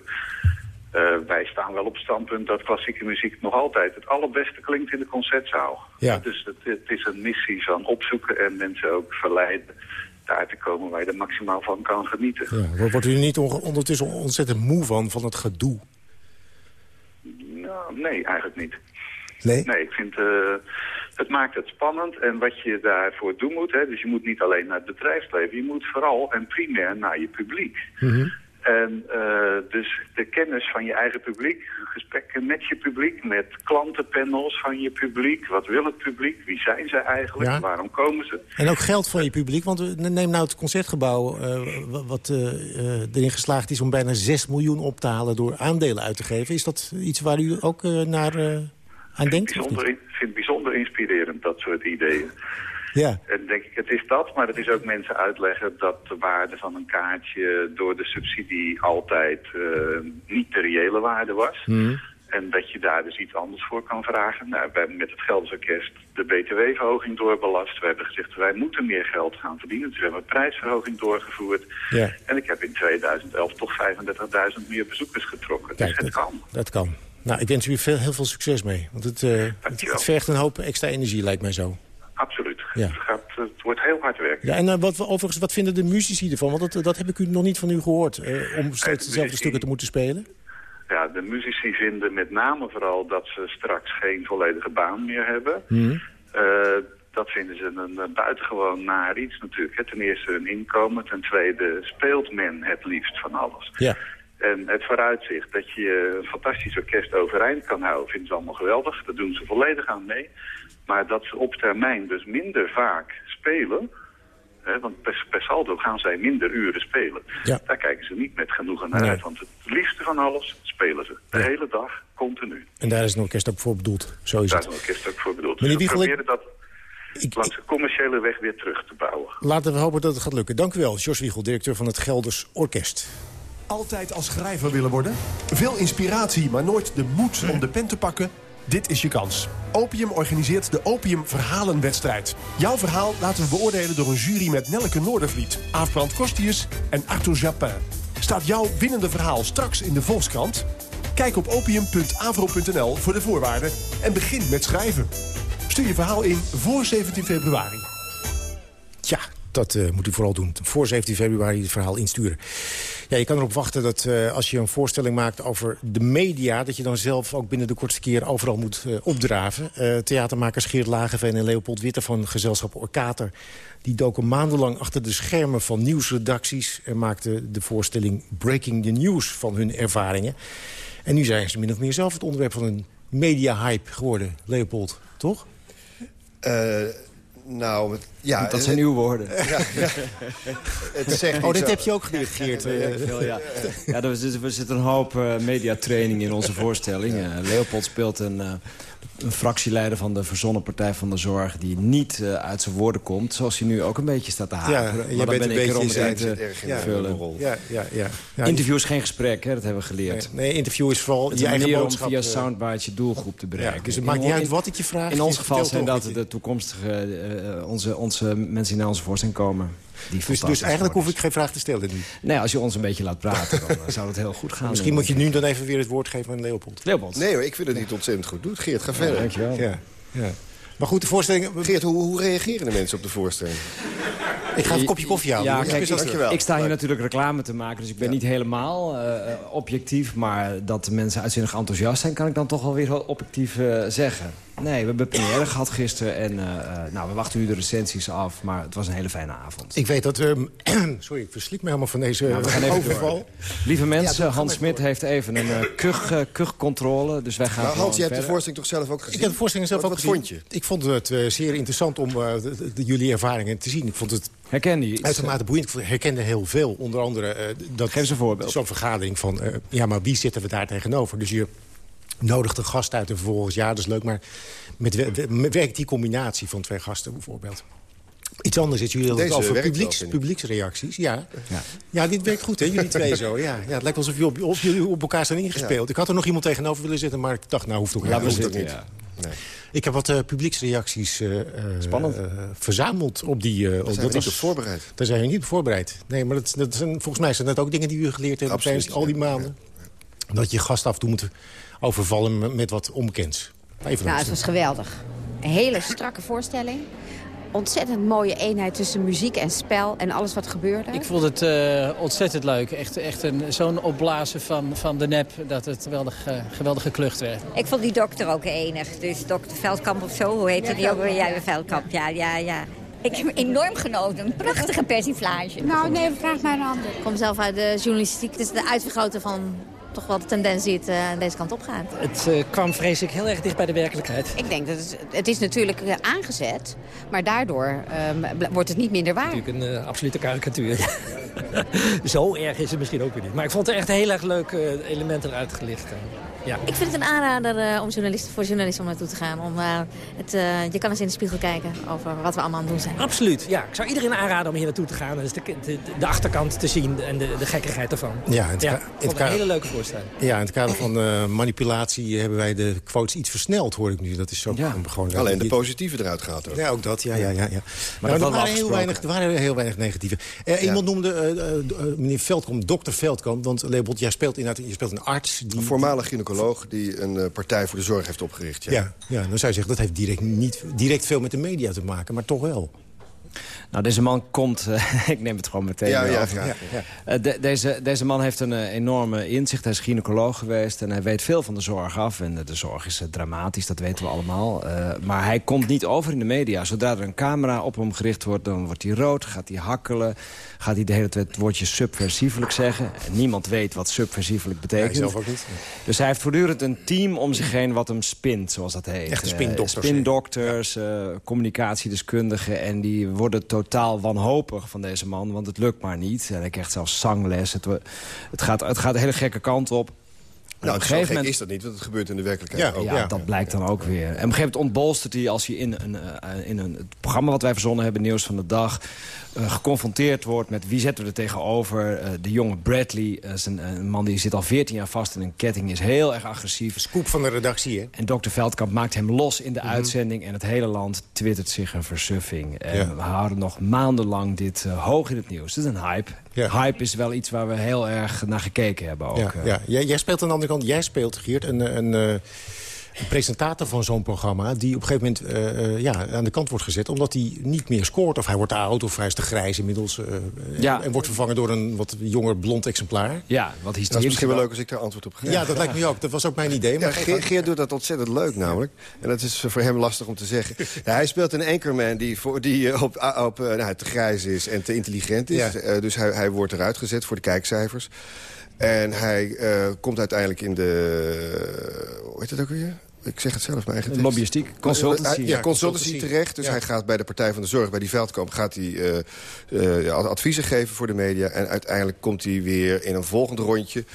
Eh, wij staan wel op het standpunt dat klassieke muziek nog altijd het allerbeste klinkt in de concertzaal. Ja. Dus het, het is een missie van opzoeken en mensen ook verleiden daar te komen waar je er maximaal van kan genieten. Ja. Wordt- u niet ondertussen ontzettend moe van, van het gedoe? Nou, nee, eigenlijk niet. Nee? Nee, ik vind... eh, het maakt het spannend en wat je daarvoor doen moet... Hè, dus je moet niet alleen naar het bedrijfsleven... je moet vooral en primair naar je publiek. En eh, dus de kennis van je eigen publiek, gesprekken met je publiek... met klantenpanels van je publiek. Wat wil het publiek? Wie zijn ze eigenlijk? Ja. Waarom komen ze? En ook geld van je publiek, want neem nou het concertgebouw... eh, wa- wat erin geslaagd is om bijna 6 miljoen op te halen door aandelen uit te geven. Is dat iets waar u ook naar aan denkt? ik vind het bijzonder inspirerend, dat soort ideeën. Ja. En denk ik, het is dat, maar het is ook mensen uitleggen dat de waarde van een kaartje door de subsidie altijd eh, niet de reële waarde was. Mhm. En dat je daar dus iets anders voor kan vragen. Nou, we hebben met het Gelders Orkest de btw-verhoging doorbelast. We hebben gezegd, wij moeten meer geld gaan verdienen. Dus we hebben een prijsverhoging doorgevoerd. Ja. En ik heb in 2011 toch 35.000 meer bezoekers getrokken. Kijk, dus het dat, kan. dat kan. Nou, ik wens u veel, heel veel succes mee. Want het, eh, het, vergt een hoop extra energie, lijkt mij zo. Absoluut. Ja. Het, gaat, het wordt heel hard werken. Ja, en eh, wat, overigens, wat vinden de muzici ervan? Want dat, dat heb ik u nog niet van u gehoord. eh, om steeds dezelfde stukken te moeten spelen. Ja, de muzici vinden met name vooral dat ze straks geen volledige baan meer hebben. Eh, dat vinden ze een, buitengewoon naar iets natuurlijk. Hè. Ten eerste hun inkomen, ten tweede speelt men het liefst van alles. Ja. En het vooruitzicht dat je een fantastisch orkest overeind kan houden, vinden ze allemaal geweldig. Daar doen ze volledig aan mee. Maar dat ze op termijn dus minder vaak spelen, hè, want per, per saldo gaan zij minder uren spelen. Ja. Daar kijken ze niet met genoegen naar Nee. uit. Want het liefste van alles spelen ze. De hele dag, continu. En daar is een orkest ook voor bedoeld. Zo is Daar het. is een orkest ook voor bedoeld. Meneer Dus we Wiegel, proberen dat langs de commerciële weg weer terug te bouwen. Laten we hopen dat het gaat lukken. Dank u wel, Jos Wiegel, directeur van het Gelders Orkest. Altijd als schrijver willen worden? Veel inspiratie, maar nooit de moed om de pen te pakken? Dit is je kans. Opium organiseert de Opium Verhalenwedstrijd. Jouw verhaal laten we beoordelen door een jury met Nelleke Noordervliet... Aafbrand Kostius en Arthur Japin. Staat jouw winnende verhaal straks in de Volkskrant? Kijk op opium.avro.nl voor de voorwaarden en begin met schrijven. Stuur je verhaal in voor 17 februari. Tja, dat eh, moet u vooral doen. Voor 17 februari het verhaal insturen. Ja, je kan erop wachten dat eh, als je een voorstelling maakt over de media... dat je dan zelf ook binnen de kortste keer overal moet eh, opdraven. Eh, theatermakers Geert Lagenveen en Leopold Witte van gezelschap Orkater... die doken maandenlang achter de schermen van nieuwsredacties... en maakten de voorstelling Breaking the News van hun ervaringen. En nu zijn ze min of meer zelf het onderwerp van een media-hype geworden, Leopold. Toch? Eh, nou, het- ja... Dat zijn uw woorden. Ja, ja. Het zegt Oh, dit heb je ook geleerd, Geert. Ja, veel, ja. ja, er zit, er zit een hoop eh, mediatraining in onze voorstelling. Eh, Leopold speelt een, eh, een fractieleider van de verzonnen Partij van de Zorg... die niet eh, uit zijn woorden komt, zoals hij nu ook een beetje staat te Ja, haperen. jij maar dan bent ben een ik er om in te ja, vullen. Ja, ja, ja. ja Interview is geen gesprek, hè, dat hebben we geleerd. Nee, nee, interview is vooral Het is je een eigen manier om boodschap. via eh, soundbites je doelgroep te bereiken. dus het maakt niet uit wat ik je vraag, In ons geval zijn dat de toekomstige, eh, eh, onze, onze mensen die naar onze voorstelling komen. Die Dus, dus eigenlijk hoef ik geen vraag te stellen nu. Nee, als je ons een beetje laat praten, dan eh, zou het heel goed gaan. Misschien moet je nu dan even weer het woord geven aan Leopold. Leopold. Nee hoor, ik vind dat hij het ontzettend goed doet. Geert, ga verder. dankjewel. Ja, ja. Maar goed, de voorstelling... Geert, hoe, hoe reageren de mensen op de voorstelling? Ik ga een kopje koffie halen. Ja, kijk, ik, ik sta hier natuurlijk reclame te maken, dus ik ben niet helemaal eh, eh, objectief. Maar dat de mensen uitzinnig enthousiast zijn, kan ik dan toch wel weer objectief zeggen. Nee, we hebben première gehad gisteren en eh, eh, nou, we wachten nu de recensies af. Maar het was een hele fijne avond. Ik weet dat... ehm, sorry, ik verslik me helemaal van deze Nou, we gaan even overval. door. Lieve mensen, Hans Smit heeft even een eh, kuch, eh, kuchcontrole. Dus wij gaan Nou, Hans, je hebt de voorstelling toch zelf ook gezien? Ik heb de voorstelling zelf Wat- ook wat gezien. vond je? Ik vond het zeer interessant om eh, de- de- de- jullie ervaringen te zien. Ik vond het Herkende je iets? uitermate boeiend. Ik herkende heel veel. Onder andere eh, dat Geef eens een voorbeeld. zo'n vergadering van... eh, ja, maar wie zitten we daar tegenover? Dus je nodigt een gast uit en vervolgens... ja, dat is leuk, maar met, we- we- met werkt die combinatie van twee gasten bijvoorbeeld? Iets anders is, jullie hadden het over wel, publieks, publieksreacties. Ja. Ja. ja, dit werkt goed, hè, jullie twee zo. Ja, ja, het lijkt alsof jullie op, jullie op elkaar zijn ingespeeld. Ik had er nog iemand tegenover willen zitten, maar ik dacht, nou, hoeft ook we niet. zitten, niet. ja. Nee. Ik heb wat eh, publieksreacties eh, eh, Spannend. eh, verzameld op die... eh, Daar zijn we niet op voorbereid. Daar zijn we niet op voorbereid. Nee, maar dat, dat zijn, volgens mij zijn dat ook dingen die u geleerd hebben tijdens al die maanden. Dat je gast af en toe moet overvallen met, met wat onbekends. Even Nou, het was geweldig. Een hele strakke voorstelling. Ontzettend mooie eenheid tussen muziek en spel en alles wat gebeurde. Ik vond het eh, ontzettend leuk. Echt, echt een- zo'n opblazen van, van de nep dat het geweldig, eh, geweldig geklucht werd. Ik vond die dokter ook enig. Dus dokter Veldkamp of zo, hoe heet die ook weer? Ja, Veldkamp, ja, ja, ja. Ik heb enorm genoten. Een prachtige persiflage. Nou, nee, vraag maar een ander. Ik kom zelf uit de journalistiek. Het is de uitvergroten van toch wel de tendens die het eh, deze kant op gaat. Het eh, kwam vrees ik heel erg dicht bij de werkelijkheid. Ik denk dat het, het is natuurlijk eh, aangezet, maar daardoor ehm, wordt het niet minder waar. Natuurlijk een absolute karikatuur. Zo erg is het misschien ook weer niet. Maar ik vond er echt heel erg leuke elementen eruit gelicht. Ja. Ik vind het een aanrader uh, om journalisten, voor journalisten om naartoe te gaan. Om, uh, het, uh, je kan eens in de spiegel kijken over wat we allemaal aan het doen zijn. Absoluut, ja. Ik zou iedereen aanraden om hier naartoe te gaan. Dus de, de, de achterkant te zien en de, de gekkigheid ervan. Ja, het, ja, het een hele leuke voorstelling. Ja, in het kader van manipulatie hebben wij de quotes iets versneld, hoor ik nu. Dat is zo ja. gewoon... Alleen de positieve eruit gaat ook. Ja, ook dat, ja. ja, ja, ja. Maar, maar er, waren heel weinig, er waren heel weinig negatieve. iemand noemde meneer Veldkamp, dokter Veldkamp. Want Leopold, jij speelt inderdaad je speelt een arts. Die, een voormalig gynaecoloog die een uh, partij voor de zorg heeft opgericht. Ja, ja, ja dan zou je zeggen, dat heeft direct, niet direct veel met de media te maken, maar toch wel. Nou, deze man komt... Uh, ik neem het gewoon meteen ja, ja, ja, uh, de, deze, deze man heeft een uh, enorme inzicht. Hij is gynaecoloog geweest en hij weet veel van de zorg af. En de zorg is dramatisch, dat weten we allemaal. maar hij komt niet over in de media. Zodra er een camera op hem gericht wordt, dan wordt hij rood. Gaat hij hakkelen. Gaat hij de hele tijd het woordje subversiefelijk zeggen. En niemand weet wat subversiefelijk betekent. Zelf ook niet. Dus hij heeft voortdurend een team om zich heen wat hem spint, zoals dat heet. Echte spindokters. spindokters, communicatiedeskundigen. En die worden totaal wanhopig van deze man, want het lukt maar niet. En hij krijgt zelfs zangles. Het, het, gaat, het gaat een hele gekke kant op. Nou, op een gegeven moment... is dat niet, want het gebeurt in de werkelijkheid ja, ook. Ja, dat blijkt dan ook weer. En op een gegeven moment ontbolstert hij als hij in, een, uh, in een, het programma wat wij verzonnen hebben... Nieuws van de Dag, uh, geconfronteerd wordt met wie zetten we er tegenover. Uh, de jonge Bradley, is een, een, man die zit al 14 jaar vast in een ketting... is heel erg agressief. Scoop van de redactie, hè? En dokter Veldkamp maakt hem los in de mm -hmm. uitzending... en het hele land twittert zich een versuffing. En ja. we houden nog maandenlang dit hoog in het nieuws. Het is een hype. Ja. Hype is wel iets waar we heel erg naar gekeken hebben ook. Ja, ja. Jij, jij speelt aan de andere kant, jij speelt, Geert, een... een een presentator van zo'n programma... die op een gegeven moment uh, uh, ja, aan de kant wordt gezet... omdat hij niet meer scoort. Of hij wordt oud of hij is te grijs inmiddels. Uh, ja. En wordt vervangen door een wat jonger blond exemplaar. Ja, wat is Dat is misschien wel leuk als ik daar antwoord op geef. Ja, dat lijkt me ook. Dat was ook mijn idee. Maar ja, Geert, Geert doet dat ontzettend leuk namelijk. En dat is voor hem lastig om te zeggen. Ja, hij speelt een anchorman die, voor, die op, op nou, te grijs is en te intelligent is. Ja. dus hij, hij wordt eruit gezet voor de kijkcijfers. En hij uh, komt uiteindelijk in de... Hoe heet het ook weer? Ik zeg het zelf, mijn eigen tekst. Lobbyistiek, consultancy. Ja, consultancy terecht. Dus ja. hij gaat bij de Partij van de Zorg, bij die Veldkamp... gaat hij uh, uh, adviezen geven voor de media. En uiteindelijk komt hij weer in een volgend rondje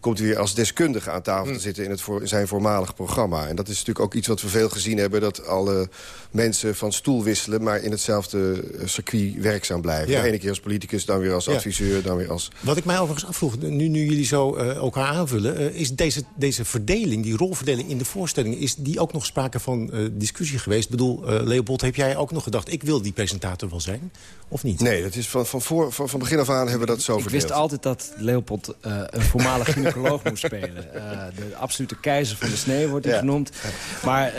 komt hij weer als deskundige aan tafel te zitten in, het voor, in zijn voormalig programma. En dat is natuurlijk ook iets wat we veel gezien hebben... dat alle mensen van stoel wisselen, maar in hetzelfde circuit werkzaam blijven. Ja. De ene keer als politicus, dan weer als ja. adviseur, dan weer als... Wat ik mij overigens afvroeg, nu, nu jullie zo uh, elkaar aanvullen... Uh, is deze, deze verdeling, die rolverdeling in de voorstellingen... is die ook nog sprake van uh, discussie geweest? Ik bedoel, Leopold, heb jij ook nog gedacht... ik wil die presentator wel zijn, of niet? Nee, dat is van, van, voor, van, van begin af aan hebben we dat zo ik verdeeld. Ik wist altijd dat Leopold een voormalig moest spelen. de absolute keizer van de sneeuw wordt hij ja. genoemd. Maar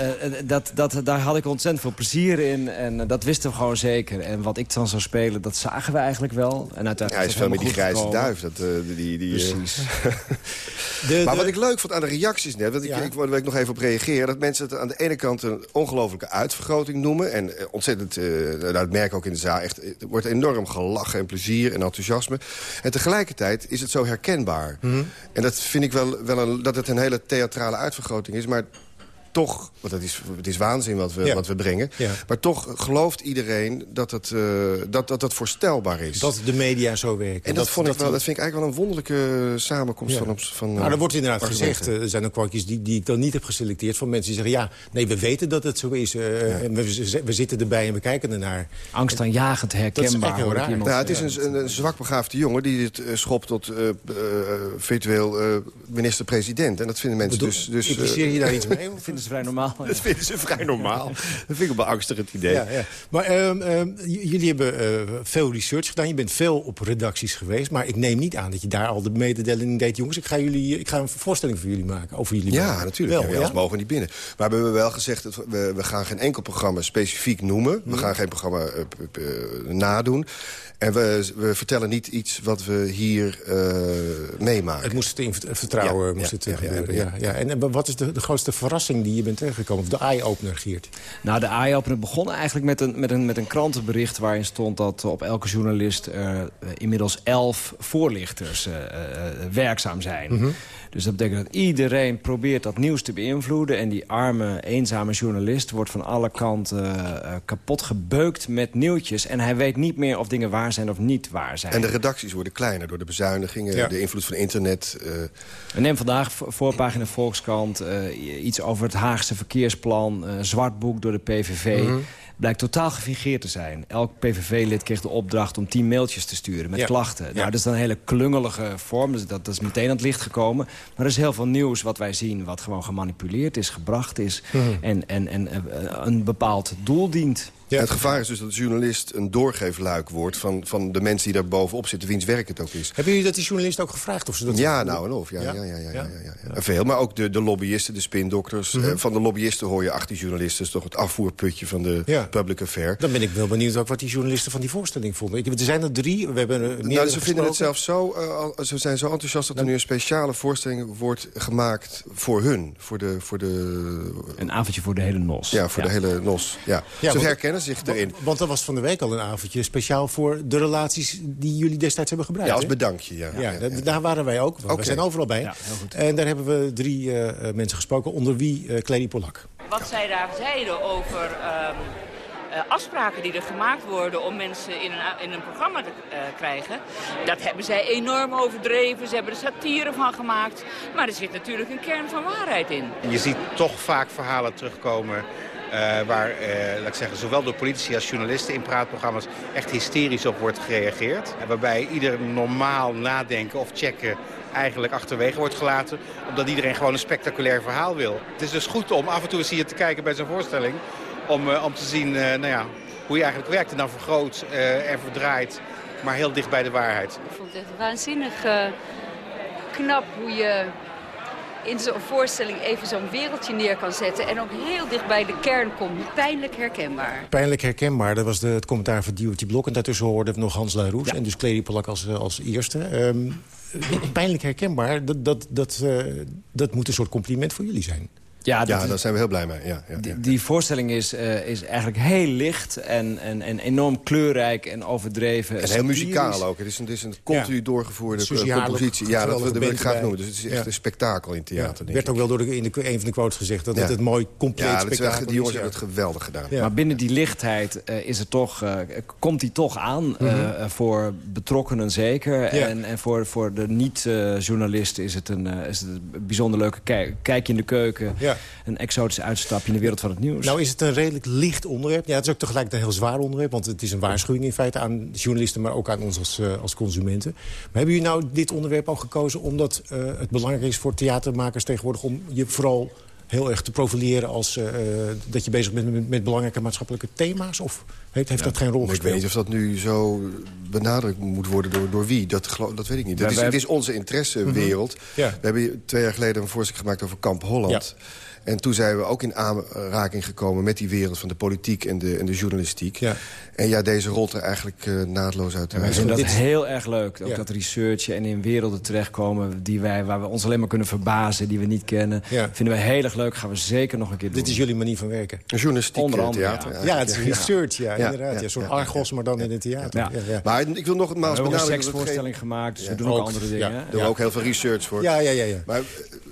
dat, dat, daar had ik ontzettend veel plezier in. En dat wisten we gewoon zeker. En wat ik dan zou spelen, dat zagen we eigenlijk wel. En uiteindelijk ja, hij is veel met die grijze gekomen. duif. Dat, die, die, Precies. de, maar wat ik leuk vond aan de reacties net... want ik, ja. ik, wil ik nog even op reageren... dat mensen het aan de ene kant een ongelofelijke uitvergroting noemen... en ontzettend, uh, dat merk ik ook in de zaal... Echt, er wordt enorm gelachen en plezier en enthousiasme. En tegelijkertijd is het zo herkenbaar. Mm -hmm. En dat vind ik wel, wel een, dat het een hele theatrale uitvergroting is... maar toch, want het is, het is waanzin wat we, ja. wat we brengen... Ja. maar toch gelooft iedereen dat het, uh, dat, dat, dat voorstelbaar is. Dat de media zo werken. En dat, dat, vond dat, ik wel, dat vind ik eigenlijk wel een wonderlijke samenkomst ja. van... van nou, er wordt inderdaad gezegd, er zijn ook kwakjes die, die ik dan niet heb geselecteerd... van mensen die zeggen, ja, nee, we weten dat het zo is. Uh, we, we, zitten erbij en we kijken ernaar. Angstaanjagend herkenbaar. Dat is echt nou, het is een, een, een zwakbegaafde jongen die het uh, schopt tot uh, virtueel minister-president. En dat vinden mensen Bedoel, dus... dus Impliceer je daar iets mee? vinden ze vrij normaal. Ja. Dat vinden ze vrij normaal. dat vind ik een beangstigend idee. Ja, ja. Maar um, um, jullie hebben uh, veel research gedaan. Je bent veel op redacties geweest. Maar ik neem niet aan dat je daar al de mededeling deed. Jongens, ik ga, jullie, ik ga een voorstelling voor jullie maken. Over jullie ja, maken. natuurlijk. Wel, ja, ja? mogen niet binnen. Maar we hebben wel gezegd, dat we, we gaan geen enkel programma specifiek noemen. We gaan geen programma uh, uh, nadoen. En we, we, vertellen niet iets wat we hier uh, meemaken. Het moest in vertrouwen. Ja, moest ja, het, ja, ja, ja, ja. En wat is de, de grootste verrassing die je bent tegengekomen? Of de eye-opener, Geert? Nou, de eye-opener begon eigenlijk met een, met, een, met een krantenbericht... waarin stond dat op elke journalist uh, inmiddels elf voorlichters uh, werkzaam zijn. Mm -hmm. Dus dat betekent dat iedereen probeert dat nieuws te beïnvloeden... en die arme, eenzame journalist wordt van alle kanten uh, kapot gebeukt met nieuwtjes. En hij weet niet meer of dingen waar zijn of niet waar zijn. En de redacties worden kleiner door de bezuinigingen, de invloed van internet. Uh... Neem vandaag voorpagina Volkskrant uh, iets over het Haagse verkeersplan... zwart boek door de PVV... Mm blijkt totaal gefingeerd te zijn. Elk PVV-lid kreeg de opdracht om tien mailtjes te sturen met klachten. Nou, dat is dan een hele klungelige vorm, dus dat, dat, is meteen aan het licht gekomen. Maar er is heel veel nieuws wat wij zien, wat gewoon gemanipuleerd is, gebracht is... Mhm. en, en, en eh, een bepaald doel dient. Ja. Het gevaar is dus dat de journalist een doorgeefluik wordt... van, van de mensen die daar bovenop zitten, wiens werk het ook is. Hebben jullie dat die journalist ook gevraagd? Of ze dat ja, nou en of. Ja, ja? Ja, ja, ja, ja, ja, Veel, maar ook de, de lobbyisten, de spindokters. Mm van de lobbyisten hoor je 18 journalisten. Is toch het afvoerputje van de public affair. Dan ben ik wel benieuwd ook wat die journalisten van die voorstelling vonden. er zijn er drie, we hebben er nou, Ze vinden het zelfs zo, uh, ze zijn zo enthousiast... dat er nu een speciale voorstelling wordt gemaakt voor hun. Voor de, voor de... Een avondje voor de hele NOS. Ja, voor de hele NOS. Ja. ze herkennen zich erin. Want er was van de week al een avondje speciaal voor de relaties die jullie destijds hebben gebruikt. Ja, als bedankje, ja. ja, daar waren wij ook. We zijn overal bij. En daar hebben we drie uh, mensen gesproken, onder wie uh, Clary Polak. Wat zij daar zeiden over... Um, uh, afspraken die er gemaakt worden om mensen in een, in een programma te uh, krijgen. Dat hebben zij enorm overdreven. Ze hebben er satire van gemaakt. Maar er zit natuurlijk een kern van waarheid in. Je ziet toch vaak verhalen terugkomen uh, waar, uh, laat ik zeggen, zowel door politici als journalisten in praatprogramma's echt hysterisch op wordt gereageerd. Waarbij ieder normaal nadenken of checken eigenlijk achterwege wordt gelaten. Omdat iedereen gewoon een spectaculair verhaal wil. Het is dus goed om af en toe eens hier te kijken bij zo'n voorstelling. Om, uh, om te zien nou ja, hoe je eigenlijk werkt en dan vergroot en verdraait. Maar heel dicht bij de waarheid. Ik vond het echt waanzinnig knap hoe je in zo'n voorstelling even zo'n wereldje neer kan zetten... en ook heel dicht bij de kern komt. Pijnlijk herkenbaar. Pijnlijk herkenbaar, dat was de, het commentaar van Diewertje Blok. En daartussen hoorden we nog Hans Laroes en dus Clary Polak als, als eerste. Um, pijnlijk herkenbaar, dat, dat, dat, uh, dat moet een soort compliment voor jullie zijn. Ja, ja daar zijn we heel blij mee. Ja, ja, die, die, voorstelling is, uh, is eigenlijk heel licht en, en, en enorm kleurrijk en overdreven. En heel muzikaal ook. Het is een, het is een continu doorgevoerde compositie. Ja, dat, dat wil ik graag noemen. Dus het is echt een spektakel in theater. Ja, werd ook wel door de, in de, een van de quotes gezegd dat het het mooi compleet ja, spektakel is. Die jongens hebben het geweldig gedaan. Maar binnen die lichtheid uh, is het toch, uh, komt die toch aan. Mm -hmm. voor betrokkenen zeker. En, en voor, voor de niet-journalisten is, het een, is het een bijzonder leuke kijk, kijk in de keuken. Ja een exotische uitstapje in de wereld van het nieuws. Nou is het een redelijk licht onderwerp. Ja, het is ook tegelijkertijd een heel zwaar onderwerp. Want het is een waarschuwing in feite aan journalisten... maar ook aan ons als, uh, als consumenten. Maar hebben jullie nou dit onderwerp al gekozen... omdat uh, het belangrijk is voor theatermakers tegenwoordig... om je vooral heel erg te profileren als uh, dat je bezig bent met, met, belangrijke maatschappelijke thema's? Of heeft, heeft dat geen rol gespeeld? Ik weet niet of dat nu zo benadrukt moet worden door, door wie. Dat, dat weet ik niet. Ja, is, het is onze interessewereld. Mm -hmm. ja. We hebben twee jaar geleden een voorstel gemaakt over Kamp Holland. Ja. En toen zijn we ook in aanraking gekomen met die wereld van de politiek en de, en de journalistiek. Ja. En ja, deze rolt er eigenlijk uh, naadloos uit. wij vinden dat heel erg leuk. Ook dat researchen en in werelden terechtkomen die wij, waar we ons alleen maar kunnen verbazen, die we niet kennen. Vinden wij heel erg leuk. Gaan we zeker nog een keer doen. Dit is jullie manier van werken. Journalistiek Onder andere, theater. Ja. het is research, ja, inderdaad. Ja, een soort Argos, maar dan in het theater. Maar ik wil nogmaals benadrukken... We hebben een seksvoorstelling gemaakt, dus we doen ook andere dingen. Ja, doen ook heel veel research voor. Ja, ja, ja. Maar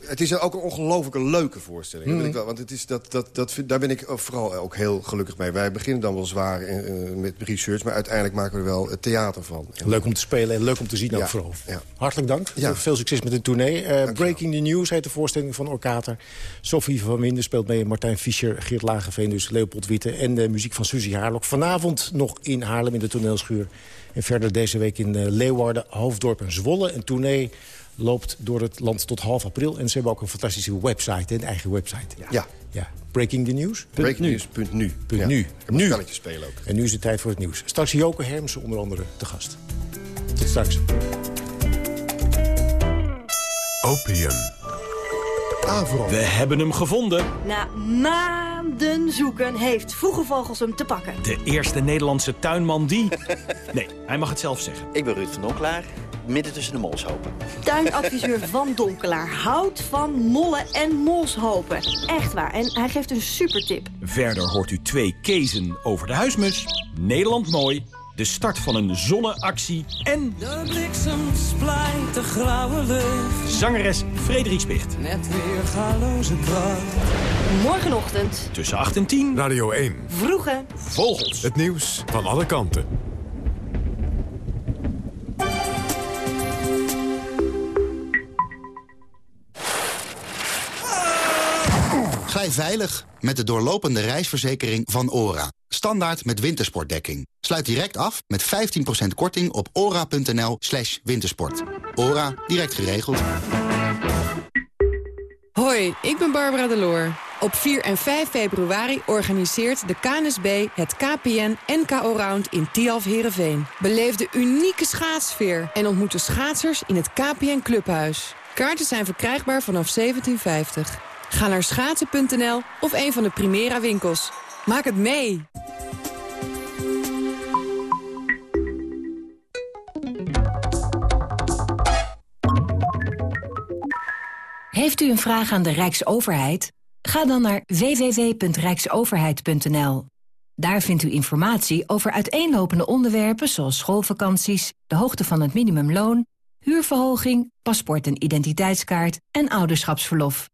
het is ook een ongelooflijk leuke voorstelling. Mm. wel, want het is dat, dat, dat, daar ben ik vooral ook heel gelukkig mee. Wij beginnen dan wel zwaar uh, met research... maar uiteindelijk maken we er wel het theater van. leuk om te spelen en leuk om te zien ook vooral. Ja. Hartelijk dank. Veel succes met de tournee. Uh, Breaking the News heet de voorstelling van Orkater. Sophie van Winden speelt mee. Martijn Fischer, Geert Lagerveen, dus Leopold Witte... en de muziek van Suzy Haarlok. Vanavond nog in Haarlem in de toneelschuur. En verder deze week in Leeuwarden, Hoofddorp en Zwolle. Een tournee loopt door het land tot half april. En ze hebben ook een fantastische website, een eigen website. Ja. ja. Breaking the News? Breakingnews.nu. Punt nu. nu. Een spelletje spelen ook. En nu is het tijd voor het nieuws. Straks Joke Hermsen onder andere te gast. Tot straks. Opium. Avro. We hebben hem gevonden. Na maanden zoeken heeft Vroege Vogels hem te pakken. De eerste Nederlandse tuinman die... nee, hij mag het zelf zeggen. Ik ben Ruud van Donkelaar midden tussen de molshopen. Tuinadviseur Van Donkelaar houdt van mollen en molshopen. Echt waar. En hij geeft een super tip. Verder hoort u twee kezen over de huismus. Nederland mooi de start van een zonneactie en... De bliksem splijt de grauwe lucht. Zangeres Frederik Spicht. Net weer galoze kracht. Morgenochtend. Tussen 8 en 10. Radio 1. Vroege. Vogels. Het nieuws van alle kanten. Glij veilig met de doorlopende reisverzekering van ORA. Standaard met wintersportdekking. Sluit direct af met 15% korting op ora.nl slash wintersport. ORA, direct geregeld. Hoi, ik ben Barbara Deloor. Op 4 en 5 februari organiseert de KNSB het KPN NKO Round in Tialf Herenveen. Beleef de unieke schaatsfeer en ontmoet de schaatsers in het KPN Clubhuis. Kaarten zijn verkrijgbaar vanaf 1750. Ga naar schaatsen.nl of een van de Primera winkels. Maak het mee! Heeft u een vraag aan de Rijksoverheid? Ga dan naar www.rijksoverheid.nl. Daar vindt u informatie over uiteenlopende onderwerpen zoals schoolvakanties, de hoogte van het minimumloon, huurverhoging, paspoort en identiteitskaart en ouderschapsverlof.